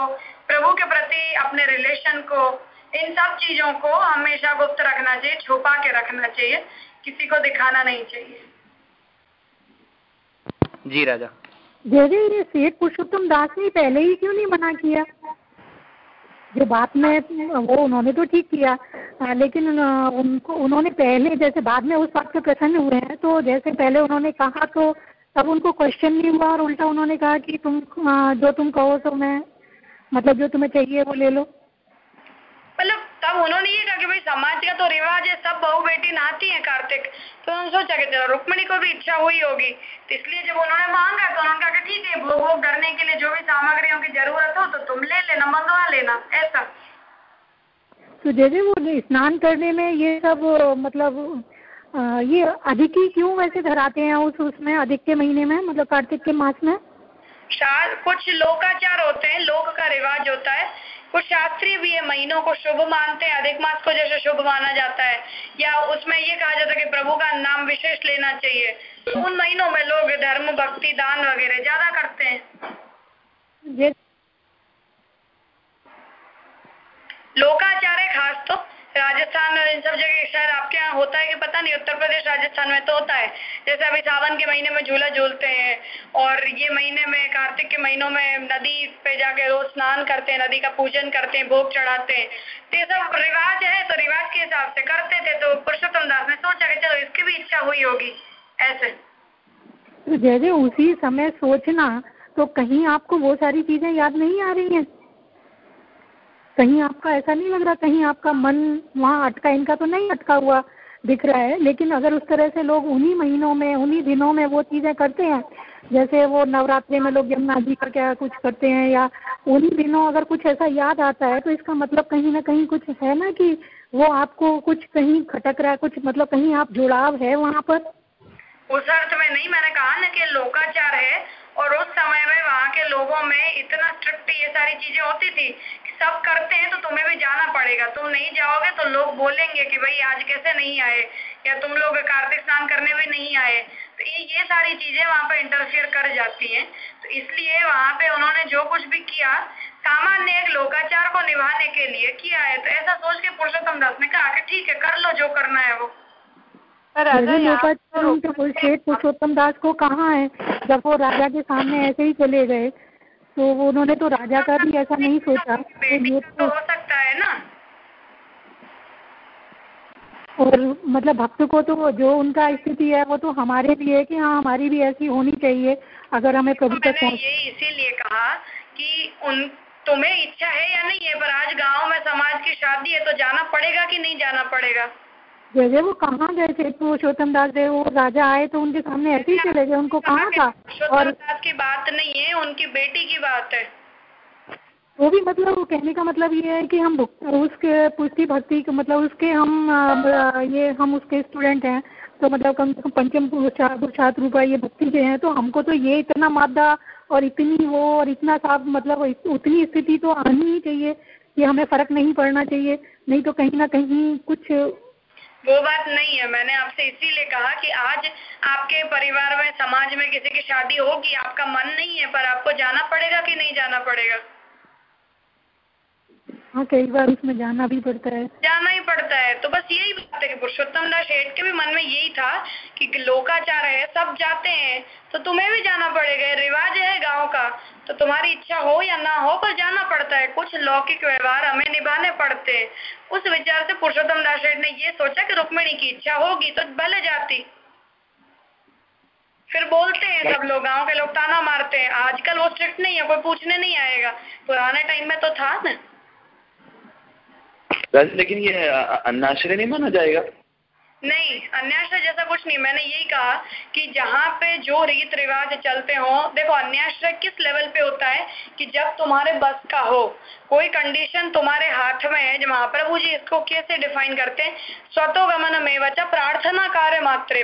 प्रभु के प्रति अपने रिलेशन को, इन सब चीज़ों को हमेशा गुप्त रखना चाहिए, छुपा के रखना चाहिए। किसी को दिखाना नहीं चाहिए। जी राजा। जैसे ये सेठ पुरुषोत्तम दास ने पहले ही क्यों नहीं मना किया? जो बात में वो उन्होंने तो ठीक किया आ, लेकिन उनको उन्होंने पहले जैसे बाद में उस बात पे प्रसन्न हुए हैं तो जैसे पहले उन्होंने कहा तो तब उनको क्वेश्चन नहीं हुआ और उल्टा उन्होंने कहा कि तुम जो तुम कहो तो मैं मतलब जो तुम्हें चाहिए वो ले लो। मतलब तब उन्होंने ये कहा कि भाई समाज का तो रिवाज है सब बहू बेटी नहाती है कार्तिक। तो उन्होंने सोचा कि चलो रुक्मणी को भी इच्छा हुई होगी। तो इसलिए जब उन्होंने मांगा तो उन्होंने कहा कि ठीक है भोग वोग करने के लिए जो भी सामग्रियों की ज़रूरत हो तो तुम ले लेना मंगवा लेना ऐसा। तो जैसे वो स्नान करने में ये सब मतलब ये अधिक ही क्यों वैसे धराते हैं उस उसमें अधिक के महीने में मतलब कार्तिक के मास में? शायद कुछ लोकाचार होते हैं लोक का रिवाज होता है। कुछ शास्त्री भी है महीनों को शुभ मानते हैं अधिक मास को जैसे शुभ माना जाता है। या उसमें ये कहा जाता है कि प्रभु का नाम विशेष लेना चाहिए। तो उन महीनों में लोग धर्म भक्ति दान वगैरह ज़्यादा करते हैं। लोकाचार है खास तो। राजस्थान इन सब जगह शायद आपके यहाँ होता है कि पता नहीं, उत्तर प्रदेश राजस्थान में तो होता है। जैसे अभी सावन के महीने में झूला झूलते हैं और ये महीने में, कार्तिक के महीनों में नदी पे जाके रोज स्नान करते हैं, नदी का पूजन करते हैं, भोग चढ़ाते हैं। तो ये सब रिवाज है तो रिवाज के हिसाब से करते थे तो पुरुषोत्तम दास ने सोचा कि चलो इसकी भी इच्छा हुई होगी, ऐसे। तो जैसे उसी समय सोचना तो कहीं आपको वो सारी चीज़ें याद नहीं आ रही हैं? कहीं आपका ऐसा नहीं लग रहा, कहीं आपका मन वहाँ अटका, इनका तो नहीं अटका हुआ दिख रहा है, लेकिन अगर उस तरह से लोग उन्हीं महीनों में, उन्हीं दिनों में वो चीज़ें करते हैं, जैसे वो नवरात्रि में लोग यमुना जी का क्या कुछ करते हैं या उन्हीं दिनों अगर कुछ ऐसा याद आता है तो इसका मतलब कहीं ना कहीं कुछ है ना कि वो आपको कुछ कहीं खटक रहा है, कुछ मतलब कहीं आप जुड़ाव है वहाँ पर? उस अर्थ में नहीं, मैंने कहा ना कि लोकाचार है, और उस समय में वहाँ के लोगों में इतना स्ट्रिक्ट ये सारी चीज़ें होती थी सब करते हैं तो तुम्हें भी जाना पड़ेगा। तुम नहीं जाओगे तो लोग बोलेंगे कि भाई आज कैसे नहीं आए? या तुम लोग कार्तिक स्नान करने भी नहीं आए? तो ये ये सारी चीज़ें वहाँ पे इंटरफियर कर जाती हैं। तो इसलिए वहाँ पे उन्होंने जो कुछ भी किया सामान्य एक लोकाचार को निभाने के लिए किया है। तो ऐसा सोच के पुरुषोत्तम दास ने कहा कि ठीक है कर लो जो करना है वो। तो शेठ पुरुषोत्तम दास को कहाँ है जब वो राजा के सामने ऐसे ही चले गए? तो उन्होंने तो राजा का भी ऐसा नहीं सोचा। तो ये तो हो सकता है ना। और मतलब भक्त को तो जो उनका स्थिति है वो तो हमारे लिए है कि हाँ हमारी भी ऐसी होनी चाहिए अगर हमें प्रभु तक मैंने ये इसीलिए कहा कि उन तुम्हें इच्छा है या नहीं है पर आज गाँव में समाज की शादी है तो जाना पड़ेगा कि नहीं जाना पड़ेगा? जैसे वो कहाँ गए थे? पुरुषोत्तम दास देव वो राजा आए तो उनके सामने ऐसे ही चले गए उनको कहाँ था? और दास की बात नहीं है उनकी बेटी की बात है। वो भी मतलब वो कहने का मतलब ये है कि हम उसके पुष्टि भक्ति मतलब उसके हम ये हम उसके स्टूडेंट हैं तो मतलब कम से कम पंचम छात्र रूपा ये भक्ति के हैं तो हमको तो ये इतना मादा और इतनी वो और इतना साफ़ मतलब उतनी स्थिति तो आनी ही चाहिए कि हमें फ़र्क नहीं पड़ना चाहिए नहीं तो कहीं ना कहीं कुछ वो बात नहीं है। मैंने आपसे इसीलिए कहा कि आज आपके परिवार में समाज में किसी की शादी होगी आपका मन नहीं है पर आपको जाना पड़ेगा कि नहीं जाना पड़ेगा? हाँ कई बार उसमें जाना भी पड़ता है। जाना ही पड़ता है। तो बस यही बात है कि पुरुषोत्तम दास शेठ के भी मन में यही था कि लोकाचार है सब जाते हैं तो तुम्हें भी जाना पड़ेगा। रिवाज तो तुम्हारी इच्छा हो या ना हो, पर जाना पड़ता है। कुछ लौकिक व्यवहार हमें निभाने पड़ते हैं। उस विचार से पुरुषोत्तम दास ने ये सोचा कि रुक्मिणी की इच्छा होगी तो भले जाती। फिर बोलते हैं सब लोग, गाँव के लोग ताना मारते हैं। आजकल वो स्ट्रिक्ट नहीं है, कोई पूछने नहीं आएगा। पुराने टाइम में तो था ना। लेकिन ये अन्नाश्रय नहीं माना जाएगा? नहीं अन्याश्रय जैसा कुछ नहीं। मैंने यही कहा कि जहाँ पे जो रीत रिवाज चलते हो देखो अन्याश्रय किस लेवल पे होता है कि जब तुम्हारे बस का हो कोई कंडीशन तुम्हारे हाथ में है जो महाप्रभु जी इसको कैसे डिफाइन करते हैं? स्वतो गमन में बचा प्रार्थना कार्य मात्रे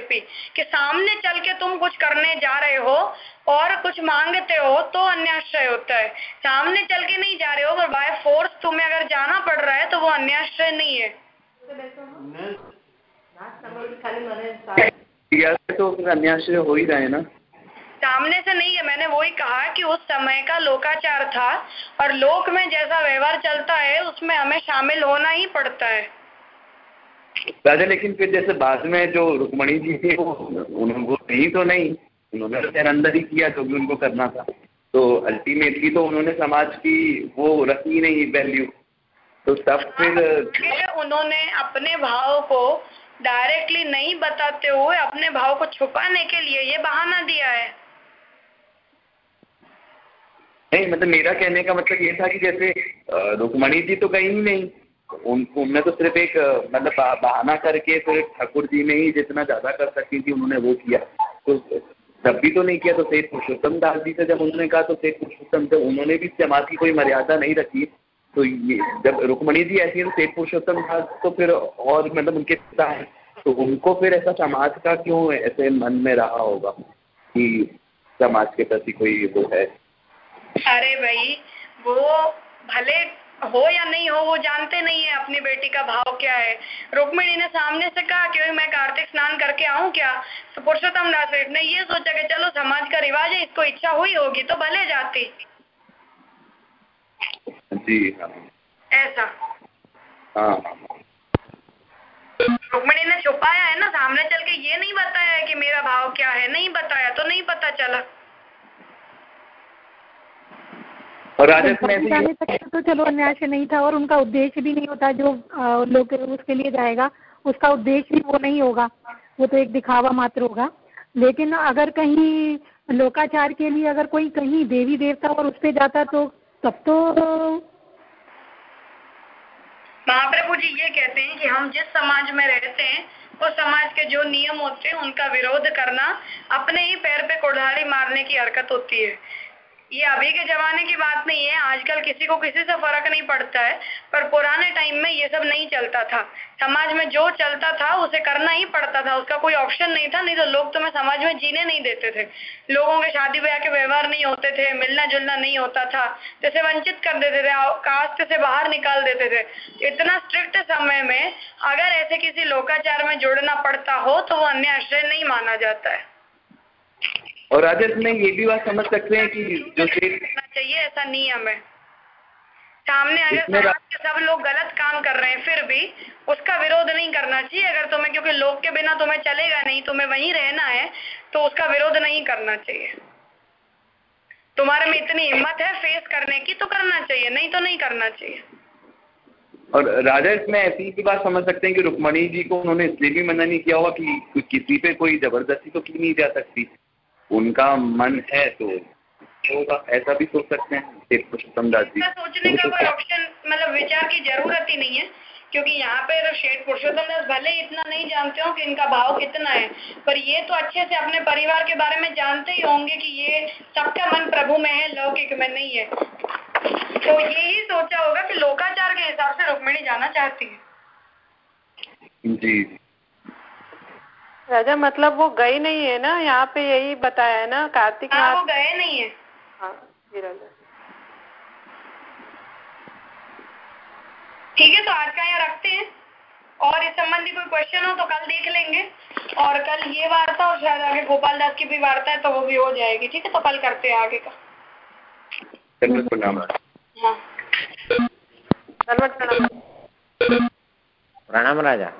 कि सामने चल के तुम कुछ करने जा रहे हो और कुछ मांगते हो तो अन्याश्रय होता है। सामने चल के नहीं जा रहे हो पर बाय फोर्स तुम्हें अगर जाना पड़ रहा है तो वो अन्याश्रय नहीं है। तो अन्याश्रय हो ही रहा है ना? सामने से नहीं है मैंने वही कहा कि उस समय का लोकाचार था और लोक में जैसा व्यवहार चलता है उसमें हमें शामिल होना ही पड़ता है। राजा लेकिन फिर जैसे बाद में जो रुक्मणी जी थे वो उनको नहीं तो नहीं उन्होंने तो अंदर ही किया जो भी उनको करना था। तो अल्टीमेटली तो उन्होंने समाज की वो रखी नहीं वैल्यू तो तब फिर उन्होंने अपने भाव को डायरेक्टली नहीं बताते हुए अपने भाव को छुपाने के लिए ये बहाना दिया है। नहीं मतलब मेरा कहने का मतलब ये था कि जैसे रुकमणी जी तो गई ही नहीं। उन, उनने तो सिर्फ़ एक मतलब बहाना करके फिर ठाकुर जी ने ही जितना ज़्यादा कर सकती थी उन्होंने वो किया। तो तब भी तो नहीं किया तो सेठ पुरुषोत्तम दास जी से जब उन्होंने कहा तो सेठ पुरुषोत्तम से उन्होंने भी समाज की कोई मर्यादा नहीं रखी। तो ये जब रुकमणी जी ऐसी है तो सेठ पुरुषोत्तम दास तो फिर और मतलब उनके पिता है तो उनको फिर ऐसा समाज का क्यों ऐसे मन में रहा होगा कि समाज के प्रति कोई वो है? अरे भाई, वो भले हो या नहीं हो, वो जानते नहीं है अपनी बेटी का भाव क्या है। रुक्मिणी ने सामने से कहा कि मैं कार्तिक स्नान करके आऊँ क्या? तो पुरुषोत्तम दास ने ये सोचा कि चलो, समाज का रिवाज है, इसको इच्छा हुई होगी तो भले जाती। जी हाँ। ऐसा? हाँ रुक्मिणी ने छुपाया है ना सामने चल के ये नहीं बताया कि मेरा भाव क्या है? नहीं बताया तो नहीं पता चला। और राजस में जाने तक तो चलो अन्याय से नहीं था और उनका उद्देश्य भी नहीं होता जो लोग उसके लिए जाएगा उसका उद्देश्य भी वो नहीं होगा। वो तो एक दिखावा मात्र होगा। लेकिन अगर कहीं लोकाचार के लिए अगर कोई कहीं देवी देवता और उस पर जाता तो तब तो महाप्रभु जी ये कहते हैं कि हम जिस समाज में रहते हैं, उस समाज के जो नियम होते हैं, उनका विरोध करना अपने ही पैर पे कुल्हाड़ी मारने की हरकत होती है। ये अभी के जमाने की बात नहीं है। आजकल किसी को किसी से फ़र्क नहीं पड़ता है, पर पुराने टाइम में ये सब नहीं चलता था। समाज में जो चलता था, उसे करना ही पड़ता था। उसका कोई ऑप्शन नहीं था, नहीं तो लोग तुम्हें समाज में जीने नहीं देते थे। लोगों के शादी ब्याह के व्यवहार नहीं होते थे मिलना जुलना नहीं होता था। जैसे वंचित कर देते थे कास्ट से बाहर निकाल देते थे। इतना स्ट्रिक्ट समय में अगर ऐसे किसी लोकाचार में जुड़ना पड़ता हो तो वो अन्य आश्रय नहीं माना जाता है। और राजस में ये भी बात समझ सकते हैं कि जो चाहिए ऐसा नियम है सामने अगर समाज के सब लोग गलत काम कर रहे हैं फिर भी उसका विरोध नहीं करना चाहिए अगर तुम्हें क्योंकि लोग के बिना तुम्हें चलेगा नहीं तुम्हें वहीं रहना है तो उसका विरोध नहीं करना चाहिए। तुम्हारे में इतनी हिम्मत है फेस करने की तो करना चाहिए नहीं तो नहीं करना चाहिए। और राजा इसमें ऐसी भी बात समझ सकते हैं कि रुक्मणी जी को उन्होंने इसलिए भी मना नहीं किया होगा कि किसी पे कोई ज़बरदस्ती तो की नहीं जा सकती। उनका मन है तो होगा ऐसा भी सोच सकते हैं एक पुरुषोत्तम दास जी। सोचने का कोई ऑप्शन मतलब विचार की ज़रूरत ही नहीं है क्योंकि यहाँ पे शेठ पुरुषोत्तम दास भले इतना नहीं जानते हो कि इनका भाव कितना है पर ये तो अच्छे से अपने परिवार के बारे में जानते ही होंगे कि ये सबका मन प्रभु में है लौकिक में नहीं है। तो यही सोचा होगा कि लोकाचार के हिसाब से रुक्मिणी जाना चाहती है। जी। राजा मतलब वो गए नहीं है ना? यहाँ पे यही बताया है ना कार्तिक हाँ वो गए नहीं है। हाँ जी राजा। ठीक है तो आज का यहाँ रखते हैं। और इस संबंधी कोई क्वेश्चन हो तो कल देख लेंगे। और कल ये वार्ता और शायद आगे गोपाल दास की भी वार्ता है तो वो भी हो जाएगी। ठीक है तो कल करते हैं आगे का। प्रणाम हाँ। प्रणाम प्रणाम राजा।